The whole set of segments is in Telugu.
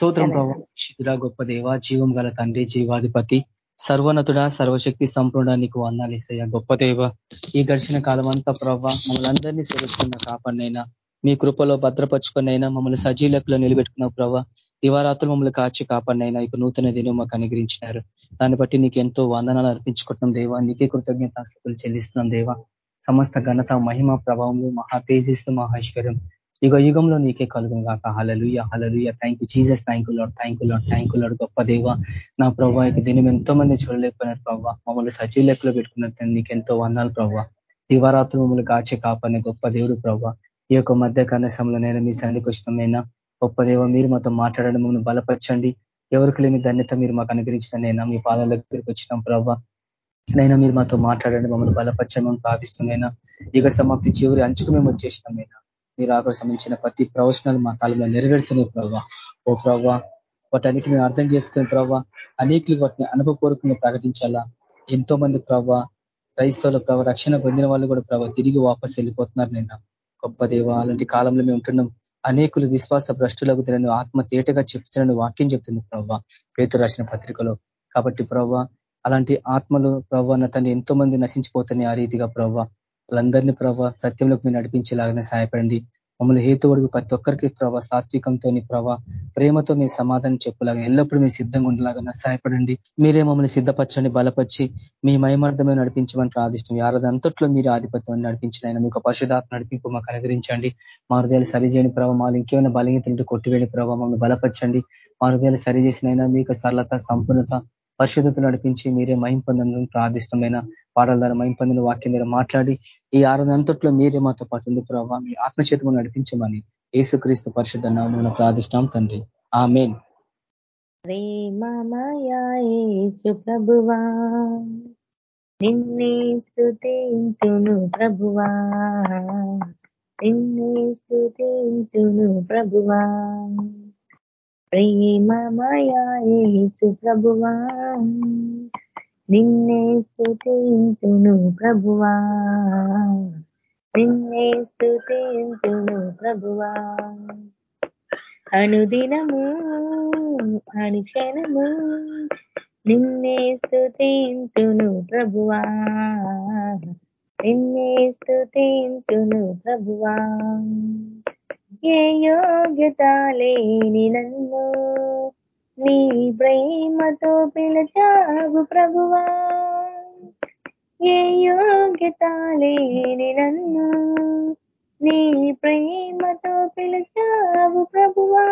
స్తోత్రం ప్రభావ గొప్ప దేవ జీవం గల తండ్రి జీవాధిపతి సర్వనతుడ సర్వశక్తి సంపూర్ణ నీకు వందాలిసయ్య గొప్ప దేవ ఈ గడిచిన కాలం అంతా ప్రభావ మమ్మల్ని అందరినీ సేవిస్తున్న కాపాడినైనా మీ కృపలో భద్రపరుచుకున్నైనా మమ్మల్ని సజీలకులో నిలబెట్టుకున్న ప్రభావ దివారాత్రులు మమ్మల్ని కాచి కాపాడినైనా ఇప్పుడు నూతన దినం మాకు అనుగ్రహించినారు. దాన్ని బట్టి నీకు ఎంతో వందనాలు అర్పించుకుంటున్నాం దేవా. నీకే కృతజ్ఞతాస్తులు చెల్లిస్తున్నాం దేవా. సమస్త ఘనత మహిమ ప్రభావంలో మహా తేజస్సు మహేశ్వరం యుగ యుగంలో నీకే కలుగును కాక hallelujah hallelujah thank you Jesus thank you lord thank you lord thank you lord గొప్ప దేవ నా ప్రభావ ఇక దినం ఎంతో మంది చూడలేకపోయినారు ప్రభావ మమ్మల్ని సజీవ లెక్కలో పెట్టుకున్నట్టు నీకు ఎంతో వందాలు ప్రభావ దివారాత్రులు మమ్మల్ని కాచే కాపాడిన గొప్ప దేవుడు ప్రభావ ఈ యొక్క మధ్య కనసంలో నేను మీ సంధికి వచ్చినమైనా గొప్ప దేవ మీరు మాతో మాట్లాడడం మమ్మల్ని బలపరచండి. ఎవరికి లేని ధన్యత మీరు మాకు అనుగ్రహించినైనా మీ పాదాల దగ్గరికి వచ్చినాం ప్రభావ నైనా మీరు మాతో మాట్లాడండి మమ్మల్ని బలపరచండి మమ్మల్ని యుగ సమాప్తి చివరి అంచుకు మేము వచ్చేసినామైనా మీరు ఆకు సంబంధించిన ప్రతి ప్రవచనాలు మా కాలంలో నెరవేరుతున్నాయి ప్రభావ ఓ ప్రభావ వాటన్నిటి మేము అర్థం చేసుకుని ప్రభావ అనేకులు వాటిని అనుభవపూర్వకంగా ప్రకటించాలా? ఎంతో మంది ప్రభావ క్రైస్తవుల ప్రభావ రక్షణ పొందిన వాళ్ళు కూడా ప్రభావ తిరిగి వాపస్ వెళ్ళిపోతున్నారు నిన్న. గొప్ప దేవ అలాంటి కాలంలో మేము ఉంటున్నాం. అనేకులు విశ్వాస భ్రష్టులకు తినను ఆత్మ తేటగా చెప్తున్న వాక్యం చెప్తుంది ప్రభావ పేతు రాసిన పత్రికలో. కాబట్టి ప్రభావ అలాంటి ఆత్మలు ప్రభావ తను ఎంతో మంది నశించిపోతున్నాయి ఆ రీతిగా ప్రభావ వాళ్ళందరినీ ప్రభావ సత్యంలోకి మీరు నడిపించేలాగానే సహాయపడండి. మమ్మల్ని హేతువుడికి ప్రతి ఒక్కరికి ప్రభావ సాత్వికంతో ప్రభావ ప్రేమతో మీ సమాధానం చెప్పులాగా ఎల్లప్పుడూ మీరు సిద్ధంగా ఉండేలాగా సహాయపడండి. మీరే మమ్మల్ని సిద్ధపరచండి బలపరిచి మీ మయమార్థమే నడిపించమని ప్రార్థిష్టం యారద అంతట్లో మీరు ఆధిపత్యం నడిపించిన మీకు పరిశుధాత్మ నడిపింపు మాకు అనుగ్రహించండి. మా హృదయాలు సరిచేయని ప్రభావ మాలు ఇంకేమైనా బలహీనతలు కొట్టివేయని ప్రభావ మమ్మల్ని బలపరచండి. మా హృదయాలు సరిచేసినైనా మీకు సరళత సంపూర్ణత పరిశుద్ధత నడిపించి మీరే మహిం పొందని ప్రార్థిష్టమైన పాటల ద్వారా మహిం పొందిన వాక్యం ద్వారా మాట్లాడి ఈ ఆరాధనంతట్లో మీరే మాతో పాటు ఉంది ప్రభావ మీ ఆత్మచేతము నడిపించమని ఏసుక్రీస్తు పరిశుద్ధ నామం ప్రార్థిష్టం తండ్రి. ఆ మెయిన్ ప్రేమమయేసు ప్రభువా నిన్నే స్థుతింతును ప్రభువా నిన్నే స్థుతింతును ప్రభువా. ప్రేమమయేసు ప్రభువా. నిన్నే స్థుతింతును ప్రభువా. నిన్నే స్థుతింతును ప్రభువా. అనుదినము అనుక్షణము నిన్నే స్థుతింతును ప్రభువా. నిన్నే స్థుతింతును ప్రభువా. ఏ యోగ్యత లేని నన్ను. నీ ప్రేమతో పిలచావు ప్రభువా. ఏ యోగ్యత లేని నన్ను. నీ ప్రేమతో పిలిచావు ప్రభువా.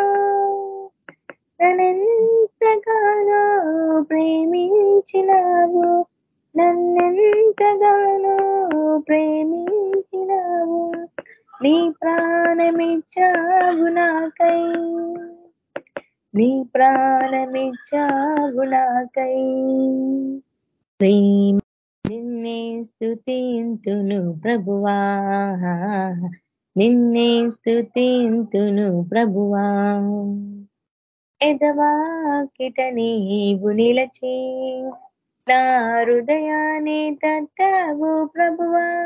నన్నెంతగానో ప్రేమించినావు. నన్నెంతగానో ప్రేమించినావు. నీ ప్రాణమిచ్చావు నాకై. నీ ప్రాణమిచ్చావు నాకై. ప్రేమ నిన్నే స్థుతింతును ప్రభువా. నిన్నే స్థుతింతును ప్రభువా. ఎదవాకిట నీవు నిలచి నా హృదయాన్ని తట్టవు ప్రభువా.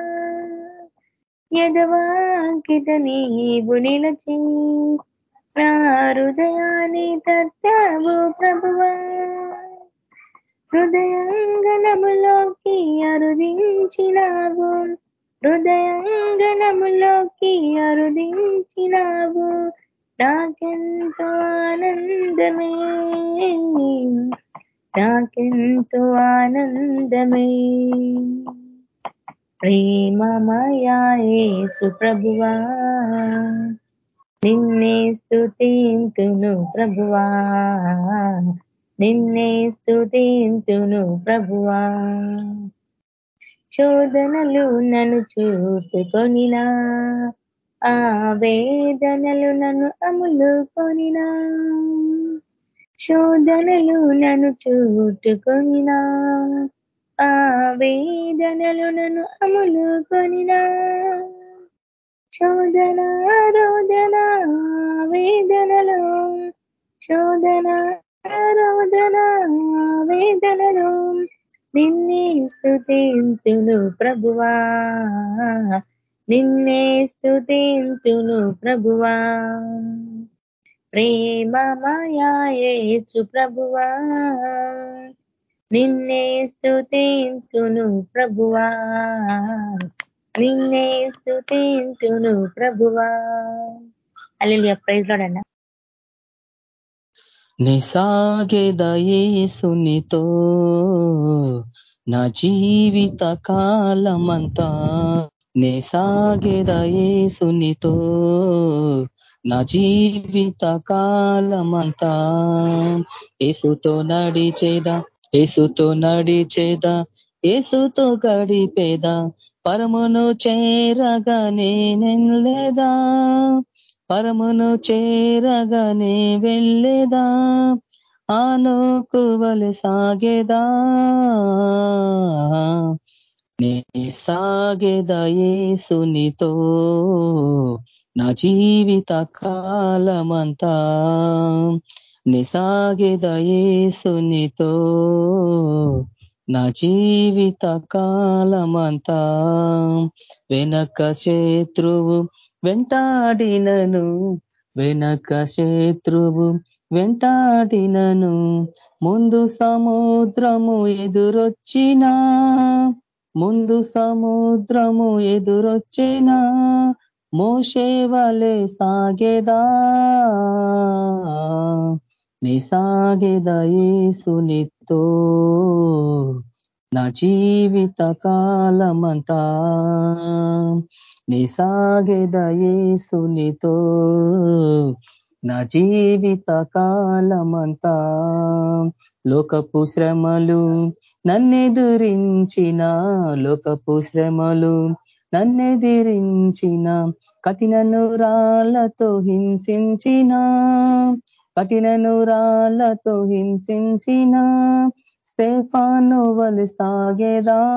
ఎదవాకిట నీవు నిలచి నా హృదయాన్ని తట్టావు ప్రభువా. హృదయాంగనములోకి అరుదించినావు హృదయాంగనములోకి అరుదించినావు నాకెంతో ఆనందమే. నాకెంతో ఆనందమే. ప్రేమమయాయేసు ప్రభువా. నిన్నే స్థుతింతును ప్రభువా. నిన్నే స్థుతింతును ప్రభువా. శోధనలు నన్ను చూపుకొనినా ఆ వేదనలు నన్ను అమలు కొనినా శోధనలు నన్ను చూటుకొనినా ఆ వేదనలు నన్ను అములు కొనినా శోధన రోదన వేదనలు. శోధన రోదన వేదనలు. నిన్నే స్థుతింతును ప్రభువా. నిన్నే స్థుతింతును ప్రభువా. ప్రేమమయాయేచు ప్రభువా. నిన్నే స్థుతింతును ప్రభువా. నిన్నే స్థుతింతును ప్రభువా. అల్లి ప్రైజ్ లోడన్న నిసాగేదయేసునితో నా జీవిత కాలమంతా. నిసాగేదయేసునితో నా జీవిత కాలమంతా. ఏసుతో నడిచేదా ఏసుతో నడిచేదా ఏసుతో గడిపేదా పరమును చేరగానే నెల్లేదా పరమును చేరగానే వెళ్ళేదా ఆలోకువలు సాగేదా. నీ సాగేదా ఏసునితో నా జీవిత కాలమంతా. నిసాగేదయేసునితో నా జీవిత కాలమంతా వెనక శత్రువు వెంటాడినను వెనక శత్రువు వెంటాడినను ముందు సముద్రము ఎదురొచ్చినా ముందు సముద్రము ఎదురొచ్చినా మోషేవలే సాగేదా? నిసాగేదయేసునితో నా జీవిత కాలమంతా నిసాగేదయేసునితో నా జీవిత కాలమంతా లోకపు శ్రమలు నన్నెదురించిన లోకపు శ్రమలు నన్నెదిరించిన కఠినను నురాలతో హింసించిన కఠిన నూరాలతో హింసించిన స్టేఫాను వలి సాగేదా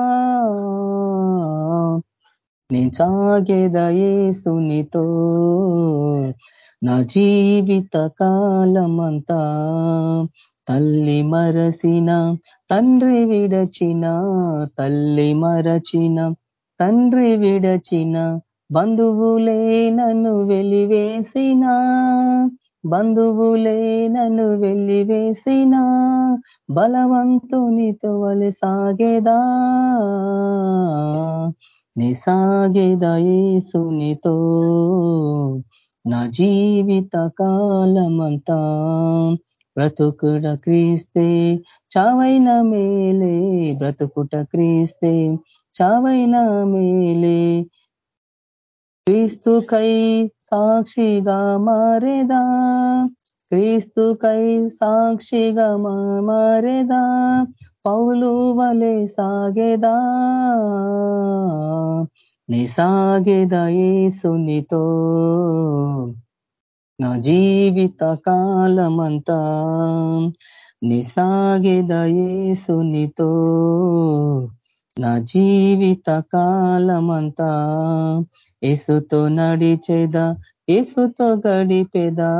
నీ సాగేదయేసునితో నా జీవిత కాలమంతా తల్లి మరసిన తండ్రి విడచిన తల్లి మరచిన తండ్రి విడచిన బంధువులే నన్ను వెలివేసిన. బంధువులే నన్ను వెలివేసిన బలవంతునితో వలె సాగేదా? నిసాగేదయేసునితో నా జీవిత కాలమంతా బ్రతుకుట క్రీస్తే చావైన మేలే బ్రతుకుట క్రీస్తే చావైన మేలే క్రీస్తుకై సాక్షిగా మారేదా క్రీస్తుకై సాక్షిగా మారేదా పౌలు వలె సాగేదా నిసాగేదయేసునితో నా జీవిత కాలమంతా నిసాగేదయేసునితో నా జీవిత కాలమంతా ఏసుతో నడిచేదా ఏసుతో గడిపేదా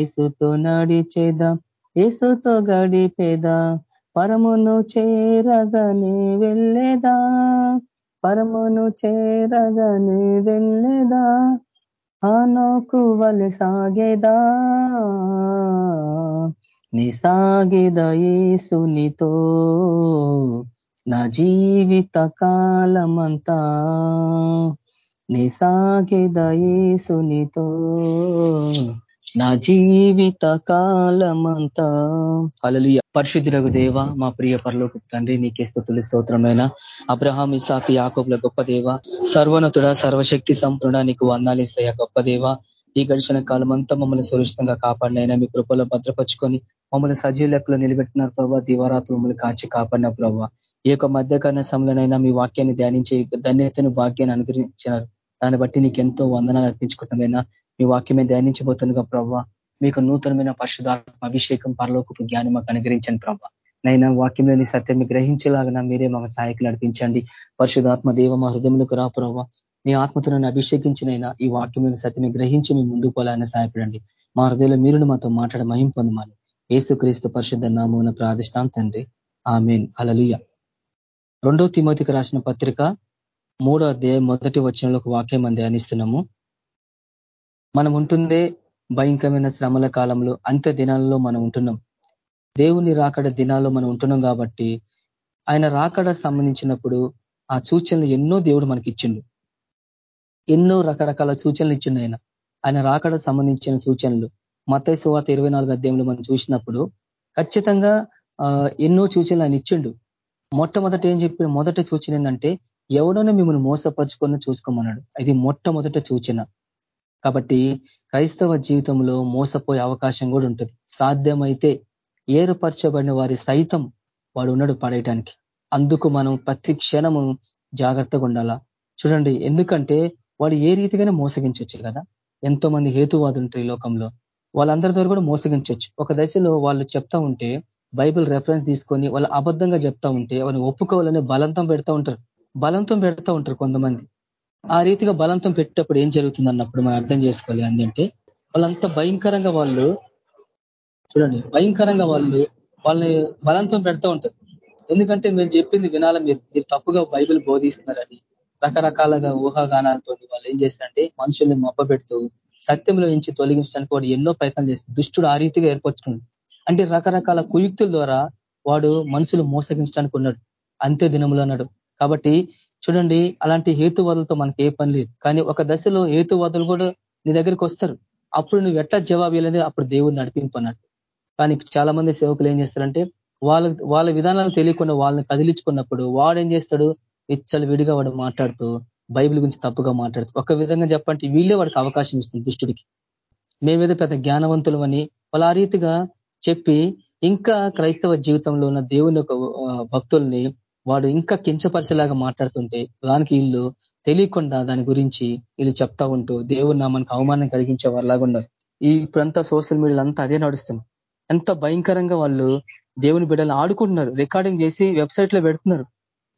ఏసుతో నడిచేదా ఏసుతో గడిపేదా పరమును చేరగానే వెళ్ళేదా పరమును చేరగానే వెళ్ళేదా ఆనోకు వలె సాగేదా నిసాగేదయేసునితో నా జీవిత కాలమంతా నిసాగేదయేసునితో నా జీవిత కాలమంతా అలలు పరిశుద్ధులకు దేవ మా ప్రియ పరలోకి తండ్రి నీకే స్థుతులు స్తోత్రమైన అబ్రహాం ఇసాక్ యాకోబుల గొప్ప దేవ సర్వనతుడ సర్వశక్తి సంపూర్ణ నీకు వందాలిస్తాయా గొప్ప దేవ. ఈ గడిచిన కాలం అంతా మమ్మల్ని సురక్షితంగా కాపాడినైనా మీ కృపలో భద్రపరుచుకొని మమ్మల్ని సజీవ లెక్కలో నిలబెట్టినారు ప్రభావ దివారాత్రులు మమ్మల్ని కాచి కాపాడిన ప్రభావ ఈ యొక్క మధ్యకాల సమయంలోనైనా మీ వాక్యాన్ని ధ్యానించే ధన్యతను భాగ్యాన్ని అనుగ్రహించినారు. దాన్ని బట్టి నీకు ఎంతో వందనాలు అర్పించుకుంటామైనా మీ వాక్యమే ధ్యానించబోతుందిగా ప్రభావ మీకు నూతనమైన పరిశుధాత్మ అభిషేకం పరలోకపు జ్ఞానం మాకు అనుగ్రహించండి ప్రభావ నైనా వాక్యంలోని సత్యాన్ని గ్రహించేలాగా మీరే మాకు సహాయకులు నడిపించండి. పరిశుధాత్మ దేవ మా హృదయములకు రా ప్రభావ నీ ఆత్మతో నన్ను అభిషేకించినైనా ఈ వాక్యమైన సత్యమే గ్రహించి మేము ముందుకు పోలాలని సహాయపడండి. మా హృదయంలో మీరు మాతో మాట్లాడ మహిం పొందమని. ఏసుక్రీస్తు పరిశుద్ధ నామూన ప్రాదిష్టాం తండ్రి. ఆమెన్. అలలుయ రెండో తిమోతికి రాసిన పత్రిక మూడో అధ్యాయం మొదటి వచనంలో ఒక వాక్యం మనం ధ్యానిస్తున్నాము మనం ఉంటుందే భయంకరమైన శ్రమల కాలంలో అంత్య దినాలలో మనం ఉంటున్నాం. దేవుని రాకడ దినాల్లో మనం ఉంటున్నాం కాబట్టి ఆయన రాకడ సంబంధించినప్పుడు ఆ సూచనలు ఎన్నో దేవుడు మనకి ఇచ్చిండు ఎన్నో రకరకాల సూచనలు ఇచ్చిండు ఆయన. ఆయన రాకడ సంబంధించిన సూచనలు. మతయ సువార్త ఇరవై నాలుగు అధ్యాయంలో మనం చూసినప్పుడు ఖచ్చితంగా ఎన్నో సూచనలు ఆయన ఇచ్చిండు. మొట్టమొదట ఏం చెప్పిన మొదటి సూచన ఏంటంటే ఎవడనో మిమ్మల్ని మోసపరుచుకొని చూసుకోమన్నాడు. ఇది మొట్టమొదట సూచన. కాబట్టి క్రైస్తవ జీవితంలో మోసపోయే అవకాశం కూడా ఉంటుంది. సాధ్యమైతే ఏర్పరచబడిన వారి సైతం వాడు ఉన్నాడు పడేయటానికి. అందుకు మనం ప్రతి క్షణము జాగ్రత్తగా ఉండాలా? చూడండి ఎందుకంటే వాడు ఏ రీతిగానే మోసగించవచ్చు కదా? ఎంతో మంది హేతువాదులు ఉంటారు ఈ లోకంలో. వాళ్ళందరి ద్వారా కూడా మోసగించవచ్చు ఒక దశలో వాళ్ళు చెప్తా ఉంటే బైబిల్ రెఫరెన్స్ తీసుకొని వాళ్ళు అబద్ధంగా చెప్తా ఉంటే వాళ్ళని ఒప్పుకోవాలని బలంతం పెడతా ఉంటారు. బలంతం పెడతా ఉంటారు కొంతమంది. ఆ రీతిగా బలంతం పెట్టేటప్పుడు ఏం జరుగుతుంది అన్నప్పుడు మనం అర్థం చేసుకోవాలి ఏంటంటే వాళ్ళంతా భయంకరంగా వాళ్ళు చూడండి భయంకరంగా వాళ్ళు వాళ్ళని బలంతం పెడతా ఉంటారు. ఎందుకంటే మేము చెప్పింది వినాల మీరు మీరు తప్పుగా బైబిల్ బోధిస్తున్నారని. రకరకాలుగా ఊహాగానాలతో వాళ్ళు ఏం చేస్తారంటే మనుషుల్ని పెడుతూ సత్యంలో నుంచి తొలగించడానికి వాడు ఎన్నో ప్రయత్నాలు చేస్తారు దుష్టుడు ఆ రీతిగా ఏర్పరచుకున్నాడు. అంటే రకరకాల కుయుక్తుల ద్వారా వాడు మనుషులు మోసగించడానికి ఉన్నాడు. అంత్య దినములు అన్నాడు. కాబట్టి చూడండి అలాంటి హేతువాదులతో మనకి ఏ పని లేదు. కానీ ఒక దశలో హేతువాదులు కూడా నీ దగ్గరికి వస్తారు. అప్పుడు నువ్వు ఎట్లా జవాబు ఇవ్వలేదు అప్పుడు దేవుడు నడిపింపన్నాడు కానీ చాలా మంది సేవకులు ఏం చేస్తారంటే వాళ్ళ వాళ్ళ విధానాలు తెలియకుండా వాళ్ళని కదిలించుకున్నప్పుడు వాడు ఏం చేస్తాడు? ఇచ్చలు విడిగా వాడు మాట్లాడుతూ బైబిల్ గురించి తప్పుగా మాట్లాడుతూ ఒక విధంగా చెప్పంటే వీళ్ళే వాడికి అవకాశం ఇస్తుంది దుష్టుడికి. మేమేదో పెద్ద జ్ఞానవంతులు అని వాళ్ళ ఆ రీతిగా చెప్పి ఇంకా క్రైస్తవ జీవితంలో ఉన్న దేవుని భక్తుల్ని వాడు ఇంకా కించపరిచేలాగా మాట్లాడుతుంటే దానికి వీళ్ళు తెలియకుండా దాని గురించి వీళ్ళు చెప్తా ఉంటూ దేవుడు మనకు అవమానం కలిగించే వారిలాగా ఉన్నారు. ఈ ఇప్పుడంతా సోషల్ మీడియాలో అంతా అదే నడుస్తుంది. ఎంత భయంకరంగా వాళ్ళు దేవుని బిడ్డలు ఆడుకుంటున్నారు. రికార్డింగ్ చేసి వెబ్సైట్లో పెడుతున్నారు.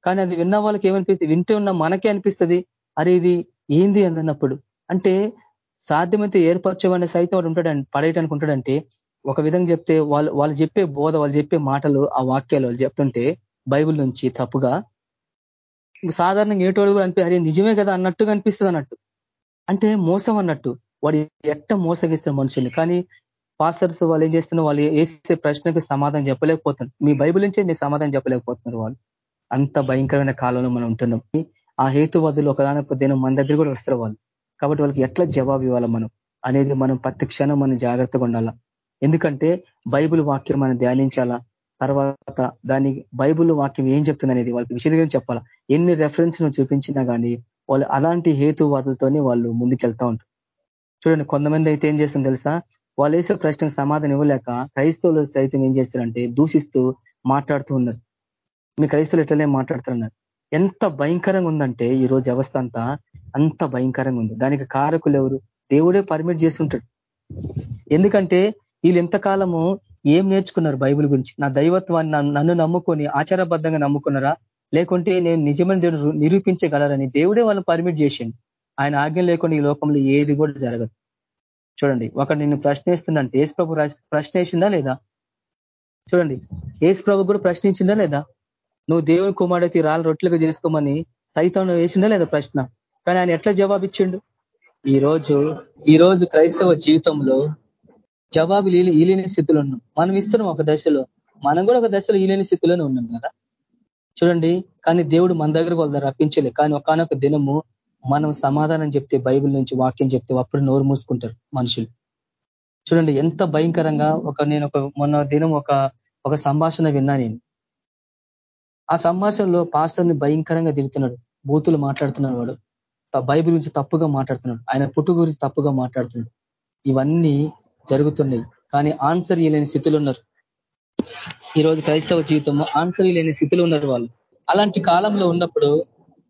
కానీ అది విన్న వాళ్ళకి ఏమనిపిస్తుంది? వింటే ఉన్న మనకే అనిపిస్తుంది. అరే ఇది ఏంది అందన్నప్పుడు అంటే సాధ్యమైతే ఏర్పరచేవాడిని సైతం వాడు ఉంటాడు పడేయటానికి ఉంటాడంటే ఒక విధంగా చెప్తే వాళ్ళు వాళ్ళు చెప్పే బోధ వాళ్ళు చెప్పే మాటలు ఆ వాక్యాలు వాళ్ళు చెప్తుంటే బైబుల్ నుంచి తప్పుగా. సాధారణంగా ఏటోడు కూడా అనిపి అరే నిజమే కదా అన్నట్టుగా అనిపిస్తుంది అన్నట్టు. అంటే మోసం అన్నట్టు. వాడు ఎట్ట మోసగిస్తున్న మనుషుల్ని. కానీ పాస్టర్స్ వాళ్ళు ఏం చేస్తున్నారు? వాళ్ళు వేసే ప్రశ్నకు సమాధానం చెప్పలేకపోతున్నారు. మీ బైబుల్ నుంచే మీ సమాధానం చెప్పలేకపోతున్నారు వాళ్ళు. అంత భయంకరమైన కాలంలో మనం ఉంటున్నాం. ఆ హేతువాదులు ఒకదానొక దినం మన దగ్గర కూడా వస్తారు వాళ్ళు. కాబట్టి వాళ్ళకి ఎట్లా జవాబు ఇవ్వాలి మనం? అనేది మనం ప్రతి క్షణం మనం జాగ్రత్తగా ఉండాలా. ఎందుకంటే బైబుల్ వాక్యం మనం ధ్యానించాలా? తర్వాత దాని బైబుల్ వాక్యం ఏం చెప్తుంది అనేది వాళ్ళకి విషయంగా చెప్పాలా? ఎన్ని రెఫరెన్స్ను చూపించినా కానీ వాళ్ళు అలాంటి హేతువాదులతోనే వాళ్ళు ముందుకెళ్తా ఉంటారు. చూడండి కొంతమంది అయితే ఏం చేస్తుంది తెలుసా? వాళ్ళు వేసే ప్రశ్నకు సమాధానం ఇవ్వలేక క్రైస్తవులు సైతం ఏం చేస్తారంటే దూషిస్తూ మాట్లాడుతూ ఉన్నారు. మీ క్రైస్తవులు ఎట్లనే మాట్లాడుతున్నారు ఎంత భయంకరంగా ఉందంటే ఈ రోజు వ్యవస్థ అంతా అంత భయంకరంగా ఉంది. దానికి కారకులు ఎవరు? దేవుడే పర్మిట్ చేస్తుంటాడు ఎందుకంటే వీళ్ళు ఎంతకాలము ఏం నేర్చుకున్నారు బైబిల్ గురించి? నా దైవత్వాన్ని నన్ను నమ్ముకొని ఆచారబద్ధంగా నమ్ముకున్నారా? లేకుంటే నేను నిజమైన దేవుడు నిరూపించగలరని దేవుడే వాళ్ళని పర్మిట్ చేసిండు. ఆయన ఆజ్ఞ లేకుండా ఈ లోకంలో ఏది కూడా జరగదు. చూడండి ఒక నిన్ను ప్రశ్నిస్తుందంటే ఏసు ప్రభు ప్రశ్నించిందా లేదా? చూడండి ఏసు ప్రభు కూడా ప్రశ్నించిందా లేదా? నువ్వు దేవుని కుమారుడికి రాళ్ళు రొట్లుగా చేసుకోమని సైతం వేసిందా లేదా ప్రశ్న? కానీ ఆయన ఎట్లా జవాబిచ్చిండు? ఈ రోజు ఈ రోజు క్రైస్తవ జీవితంలో జవాబు ఈలేని స్థితిలో ఉన్నాం. మనం ఇస్తున్నాం ఒక దశలో. మనం కూడా ఒక దశలో ఈలేని స్థితిలోనే ఉన్నాం కదా? చూడండి కానీ దేవుడు మన దగ్గరకు వాళ్ళ రప్పించలే. కానీ ఒకనొక దినము మనం సమాధానం చెప్తే బైబిల్ నుంచి వాక్యం చెప్తే అప్పుడు నోరు మూసుకుంటారు మనుషులు. చూడండి ఎంత భయంకరంగా ఒక నేను ఒక మొన్న దినం ఒక ఒక సంభాషణ విన్నా నేను. ఆ సంభాషణలో పాస్టర్ని భయంకరంగా తిరుగుతున్నాడు బూతులు మాట్లాడుతున్నాడు వాడు. బైబిల్ గురించి తప్పుగా మాట్లాడుతున్నాడు. ఆయన పుట్టు గురించి తప్పుగా మాట్లాడుతున్నాడు. ఇవన్నీ జరుగుతున్నాయి. కానీ ఆన్సర్ లేని స్థితిలో ఉన్నారు. ఈరోజు క్రైస్తవ జీవితంలో ఆన్సర్ లేని స్థితిలో ఉన్నారు వాళ్ళు. అలాంటి కాలంలో ఉన్నప్పుడు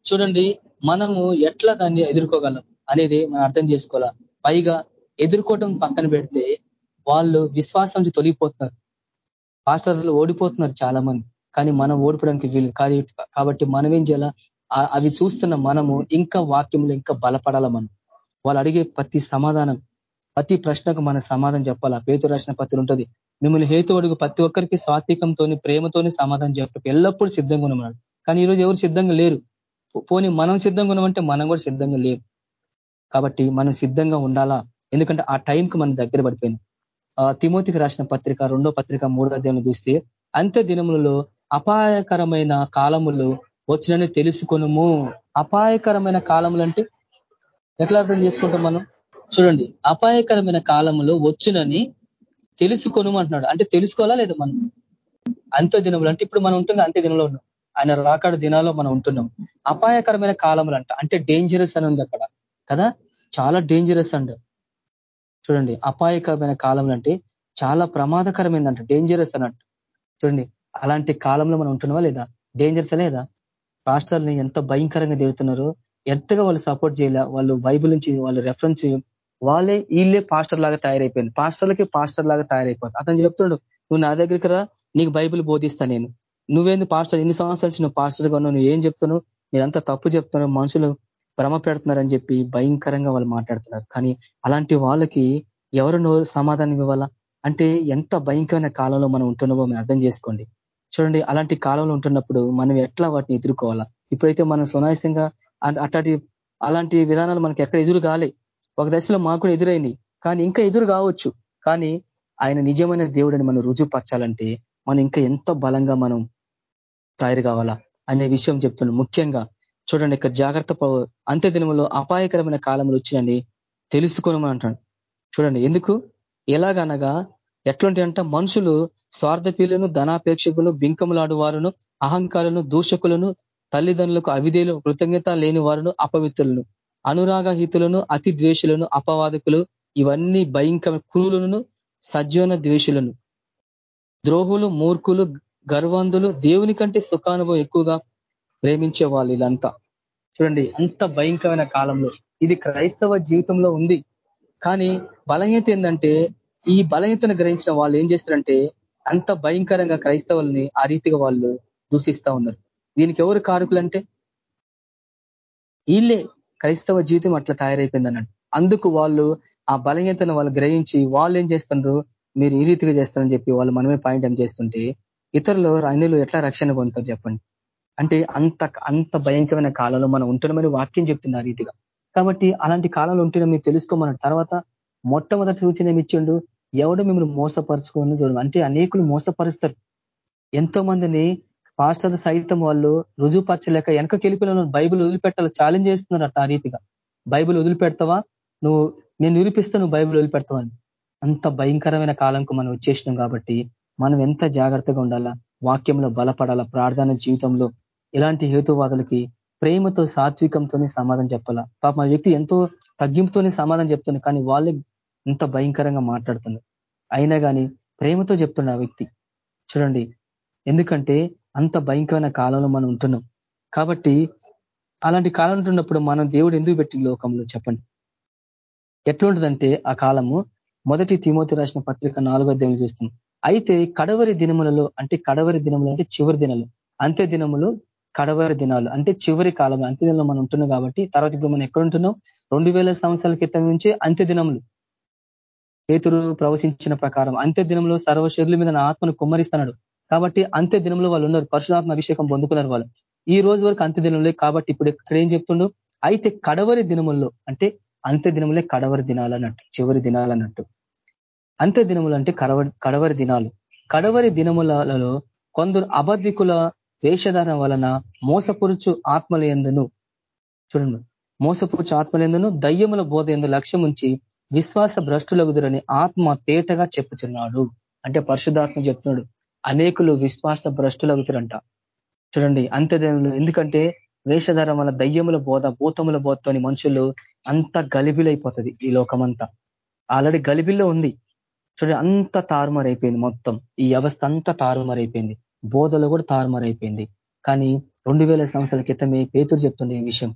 చూడండి మనము ఎట్లా దాన్ని ఎదుర్కోగలం అనేది మనం అర్థం చేసుకోవాలా? పైగా ఎదుర్కోవటం పక్కన పెడితే వాళ్ళు విశ్వాసం నుంచి తొలిగిపోతున్నారు. పాస్టర్లు ఓడిపోతున్నారు చాలా మంది కానీ మనం ఓడిపోవడానికి వీలు కాబట్టి మనం ఏం చేయాలా? అవి చూస్తున్న మనము ఇంకా వాక్యంలో ఇంకా బలపడాల మనం? వాళ్ళు అడిగే ప్రతి సమాధానం ప్రతి ప్రశ్నకు మన సమాధానం చెప్పాలా. పేతు రాసిన పత్రులు ఉంటుంది. మిమ్మల్ని హేతు అడుగు ప్రతి ఒక్కరికి సాత్వికంతో ప్రేమతోని సమాధానం చెప్పడానికి ఎల్లప్పుడూ సిద్ధంగా ఉన్నాడు కానీ ఈరోజు ఎవరు సిద్ధంగా లేరు. పోనీ మనం సిద్ధంగా ఉన్నామంటే మనం కూడా సిద్ధంగా లేవు కాబట్టి మనం సిద్ధంగా ఉండాలా? ఎందుకంటే ఆ టైంకి మన దగ్గర పడిపోయింది. తిమోతికి రాసిన పత్రిక రెండో పత్రిక మూడో అధ్యాయంలో చూస్తే అంత్య దినములలో అపాయకరమైన కాలములు వచ్చినని తెలుసుకొనుము. అపాయకరమైన కాలములు అంటే ఎట్లా అర్థం చేసుకుంటాం మనం? చూడండి అపాయకరమైన కాలంలో వచ్చునని తెలుసుకొను అంటున్నాడు అంటే తెలుసుకోవాలా లేదా మనం? అంత్య దినములు అంటే ఇప్పుడు మనం ఉంటుంది అంత్య దినంలో ఉన్నాం. ఆయన రాకడ దినాల్లో మనం ఉంటున్నాం. అపాయకరమైన కాలములు అంట అంటే డేంజరస్ అని ఉంది అక్కడ. కదా? చాలా డేంజరస్ అండ్ చూడండి అపాయకరమైన కాలం అంటే చాలా ప్రమాదకరమైందంట. డేంజరస్ అన్నట్టు చూడండి అలాంటి కాలంలో మనం ఉంటున్నావా లేదా? డేంజర్స్ లేదా? రాష్ట్రాలని ఎంత భయంకరంగా తిడుతున్నారో ఎంతగా వాళ్ళు సపోర్ట్ చేయలే వాళ్ళు బైబుల్ నుంచి వాళ్ళు రెఫరెన్స్ వాళ్ళే వీళ్ళే పాస్టర్ లాగా తయారైపోయింది పాస్టర్లకి పాస్టర్ లాగా తయారైపోతుంది అతను చెప్తున్నాడు నువ్వు నా దగ్గరికి రా నీకు బైబిల్ బోధిస్తా నేను. నువ్వేంది పాస్టర్ ఎన్ని సంవత్సరాలు నువ్వు పాస్టర్గా నువ్వు ఏం చెప్తున్నావు? మీరంతా తప్పు చెప్తున్నారు. మనుషులు భ్రమ పెడుతున్నారని చెప్పి భయంకరంగా వాళ్ళు మాట్లాడుతున్నారు. కానీ అలాంటి వాళ్ళకి ఎవరు సమాధానం ఇవ్వాలా? అంటే ఎంత భయంకరమైన కాలంలో మనం ఉంటున్నామో మనం అర్థం చేసుకోండి. చూడండి అలాంటి కాలంలో ఉంటున్నప్పుడు మనం ఎట్లా వాటిని ఎదుర్కోవాలా? ఇప్పుడైతే మనం సునాయసంగా అట్లాంటి అలాంటి విధానాలు మనకి ఎక్కడ ఎదురు కాలే ఒక దశలో మాకు ఎదురైంది కానీ ఇంకా ఎదురు కావచ్చు. కానీ ఆయన నిజమైన దేవుడిని మనం రుజువుపరచాలంటే మనం ఇంకా ఎంత బలంగా మనం తయారు కావాలా అనే విషయం చెప్తున్నాం ముఖ్యంగా చూడండి ఇక్కడ జాగ్రత్త అంత్య దినములో అపాయకరమైన కాలంలో వచ్చినని తెలుసుకోమని అంటాడు చూడండి ఎందుకు? ఎలాగనగా ఎట్లాంటి అంట? మనుషులు స్వార్థపీలను ధనాపేక్షకులు బింకములాడు వారును అహంకారులను దూషకులను తల్లిదండ్రులకు అవిధేయులు కృతజ్ఞత లేని వారును అపవిత్రులను. అనురాగహితులను అతి ద్వేషులను అపవాదకులు ఇవన్నీ భయంకర క్రూలను సజ్జోన ద్వేషులను. ద్రోహులు మూర్ఖులు గర్వంధులు దేవుని కంటే సుఖానుభవం ఎక్కువగా ప్రేమించే వాళ్ళు వీళ్ళంతా. చూడండి అంత భయంకరమైన కాలంలో ఇది క్రైస్తవ జీవితంలో ఉంది. కానీ బలహీత ఏంటంటే ఈ బలహీనతను గ్రహించిన వాళ్ళు ఏం చేస్తారంటే అంత భయంకరంగా క్రైస్తవుల్ని ఆ రీతిగా వాళ్ళు దూషిస్తా ఉన్నారు. దీనికి ఎవరు కారకులంటే? వీళ్ళే. క్రైస్తవ జీవితం అట్లా తయారైపోయింది అన్నట్టు అందుకు వాళ్ళు ఆ బలహీనతను వాళ్ళు గ్రహించి వాళ్ళు ఏం చేస్తున్నారు మీరు ఈ రీతిగా చేస్తారని చెప్పి వాళ్ళు మనమే పాయింట్ ఏం చేస్తుంటే ఇతరులు అన్యులు ఎట్లా రక్షణ పొందుతారు చెప్పండి? అంటే అంత అంత భయంకరమైన కాలంలో మనం ఉంటున్నామని వాక్యం చెప్తుంది ఆ రీతిగా. కాబట్టి అలాంటి కాలంలో ఉంటున్నా మీరు తెలుసుకోమన్న తర్వాత మొట్టమొదటి సూచన ఇచ్చిండు? ఎవడు మిమ్మల్ని మోసపరుచుకొని చూడండి. అంటే అనేకులు మోసపరుస్తారు. ఎంతో మందిని పాస్టర్ సైతం వాళ్ళు రుజువుపరచలేక వెనకకి వెళ్ళిపోయిన బైబుల్ వదిలిపెట్టాలి ఛాలెంజ్ చేస్తున్నారట ఆ రీతిగా. బైబుల్ వదిలిపెడతావా? నువ్వు నేను నిరూపిస్తా నువ్వు బైబుల్ వదిలిపెడతావని అంత భయంకరమైన కాలంకు మనం వచ్చేసినాం కాబట్టి మనం ఎంత జాగ్రత్తగా ఉండాలా? వాక్యంలో బలపడాలా? ప్రార్థన జీవితంలో ఇలాంటి హేతువాదులకి ప్రేమతో సాత్వికంతోనే సమాధానం చెప్పాలా? పాప మా వ్యక్తి ఎంతో తగ్గింపుతోనే సమాధానం చెప్తుంది కానీ వాళ్ళే ఎంత భయంకరంగా మాట్లాడుతున్నారు అయినా కానీ ప్రేమతో చెప్తున్న వ్యక్తి. చూడండి ఎందుకంటే అంత భయంకరమైన కాలంలో మనం ఉంటున్నాం. కాబట్టి అలాంటి కాలం ఉంటున్నప్పుడు మనం దేవుడు ఎందుకు పెట్టి లోకంలో చెప్పండి. ఎట్లుంటుందంటే ఆ కాలము మొదటి తిమోతి రాసిన పత్రిక నాలుగో దేవుని చూస్తాం. అయితే కడవరి దినములలో అంటే కడవరి దినములు అంటే చివరి దినాలు. అంత్య దినములు కడవరి దినాలు అంటే చివరి కాలం అంత్య దినంలో మనం ఉంటున్నాం కాబట్టి తర్వాత ఇప్పుడు మనం ఎక్కడ ఉంటున్నాం? రెండు వేల సంవత్సరాల క్రితం నుంచి అంత్య దినములు. పేతురు ప్రవచించిన ప్రకారం అంత్య దినంలో సర్వశరుల మీద నా ఆత్మను కుమ్మరిస్తున్నాడు. కాబట్టి అంత్య దినంలో వాళ్ళు ఉన్నారు. పరశురాత్మ అభిషేకం పొందుకున్నారు వాళ్ళు. ఈ రోజు వరకు అంత్య దినంలో కాబట్టి ఇప్పుడు ఇక్కడ ఏం చెప్తుండో? అయితే కడవరి దినముల్లో అంటే అంత్య దినములే కడవరి దినాలు అన్నట్టు చివరి దినాలు అన్నట్టు. అంత్య దినములు అంటే కడవరి దినాలు. కడవరి దినములలో కొందరు అబద్ధికుల వేషధారణ వలన మోసపురుచు ఆత్మల ఎందును? చూడండి. మోసపురుచు ఆత్మల ఎందును? దయ్యముల బోధ ఎందు లక్ష్యం ఉంచి విశ్వాస భ్రష్టులగుదురని ఆత్మ తేటగా చెప్పుచున్నాడు. అంటే పరిశుధాత్మ చెప్తున్నాడు. అనేకులు విశ్వాస భ్రష్టులు అవుతారంట. చూడండి అంత్యదినంలో ఎందుకంటే వేషధారం వల్ల దయ్యముల బోధ భూతముల బోధతోని మనుషులు అంత గలిబిలైపోతుంది ఈ లోకమంతా. ఆల్రెడీ గలిబిల్లో ఉంది. చూడండి అంత తారుమారైపోయింది మొత్తం. ఈ వ్యవస్థ అంతా తారుమారైపోయింది. బోధలో కూడా తారుమారైపోయింది. కానీ రెండు వేల సంవత్సరాల క్రితమే పేతురు చెప్తుండే ఈ విషయం.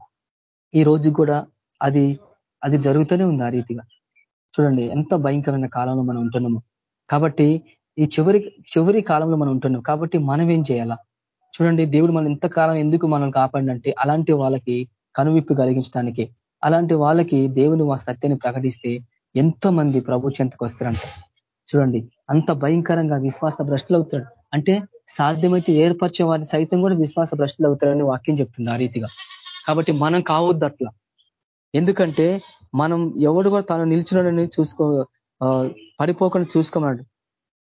ఈ రోజు కూడా అది అది జరుగుతూనే ఉంది ఆ రీతిగా. చూడండి ఎంత భయంకరమైన కాలంలో మనం ఉంటున్నాము. కాబట్టి ఈ చివరి చివరి కాలంలో మనం ఉంటున్నాం. కాబట్టి మనం ఏం చేయాలా? చూడండి దేవుడు మనం ఇంతకాలం ఎందుకు మనం కాపాడినంటే అలాంటి వాళ్ళకి కనువిప్పు కలిగించడానికి అలాంటి వాళ్ళకి దేవుని ఆ సత్యాన్ని ప్రకటిస్తే ఎంతో మంది ప్రభు చెంతకు వస్తారంట. చూడండి అంత భయంకరంగా విశ్వాస భ్రష్టులు అవుతాడు అంటే సాధ్యమైతే ఏర్పరిచే వారిని సైతం కూడా విశ్వాస భ్రష్టులు అవుతారని వాక్యం చెప్తుంది ఆ రీతిగా. కాబట్టి మనం కావద్దు అట్లా. ఎందుకంటే మనం ఎవడు కూడా తాను నిలిచినని చూసుకో పడిపోకుండా చూసుకోమన్నాడు.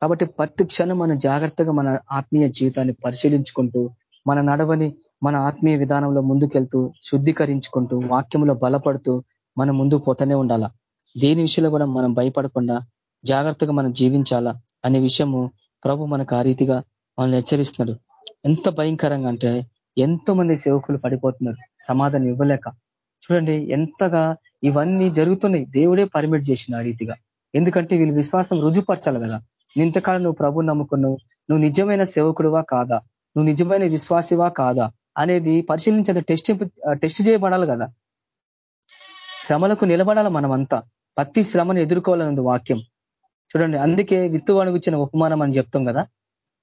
కాబట్టి ప్రతి క్షణం మనం జాగ్రత్తగా మన ఆత్మీయ జీవితాన్ని పరిశీలించుకుంటూ మన నడవని మన ఆత్మీయ విధానంలో ముందుకెళ్తూ శుద్ధీకరించుకుంటూ వాక్యంలో బలపడుతూ మనం ముందుకు పోతూనే ఉండాలా? దేని విషయంలో కూడా మనం భయపడకుండా జాగ్రత్తగా మనం జీవించాలా అనే విషయము ప్రభు మనకు ఆ రీతిగా మనల్ని హెచ్చరిస్తున్నాడు. ఎంత భయంకరంగా అంటే ఎంతో మంది సేవకులు పడిపోతున్నారు సమాధానం ఇవ్వలేక. చూడండి ఎంతగా ఇవన్నీ జరుగుతున్నాయి. దేవుడే పర్మిట్ చేసిన ఆ రీతిగా. ఎందుకంటే వీళ్ళు విశ్వాసం రుజుపరచాలి కదా. ఇంతకాలం నువ్వు ప్రభు నమ్ముకున్నావు. నువ్వు నిజమైన సేవకుడువా కాదా? నువ్వు నిజమైన విశ్వాసివా కాదా? అనేది పరిశీలించేది టెస్ట్ టెస్ట్ చేయబడాలి కదా. శ్రమలకు నిలబడాలి మనమంతా. ప్రతి శ్రమను ఎదుర్కోవాలన్నది వాక్యం. చూడండి అందుకే విత్తువాణిగిచ్చిన ఉపమానం అని చెప్తాం కదా.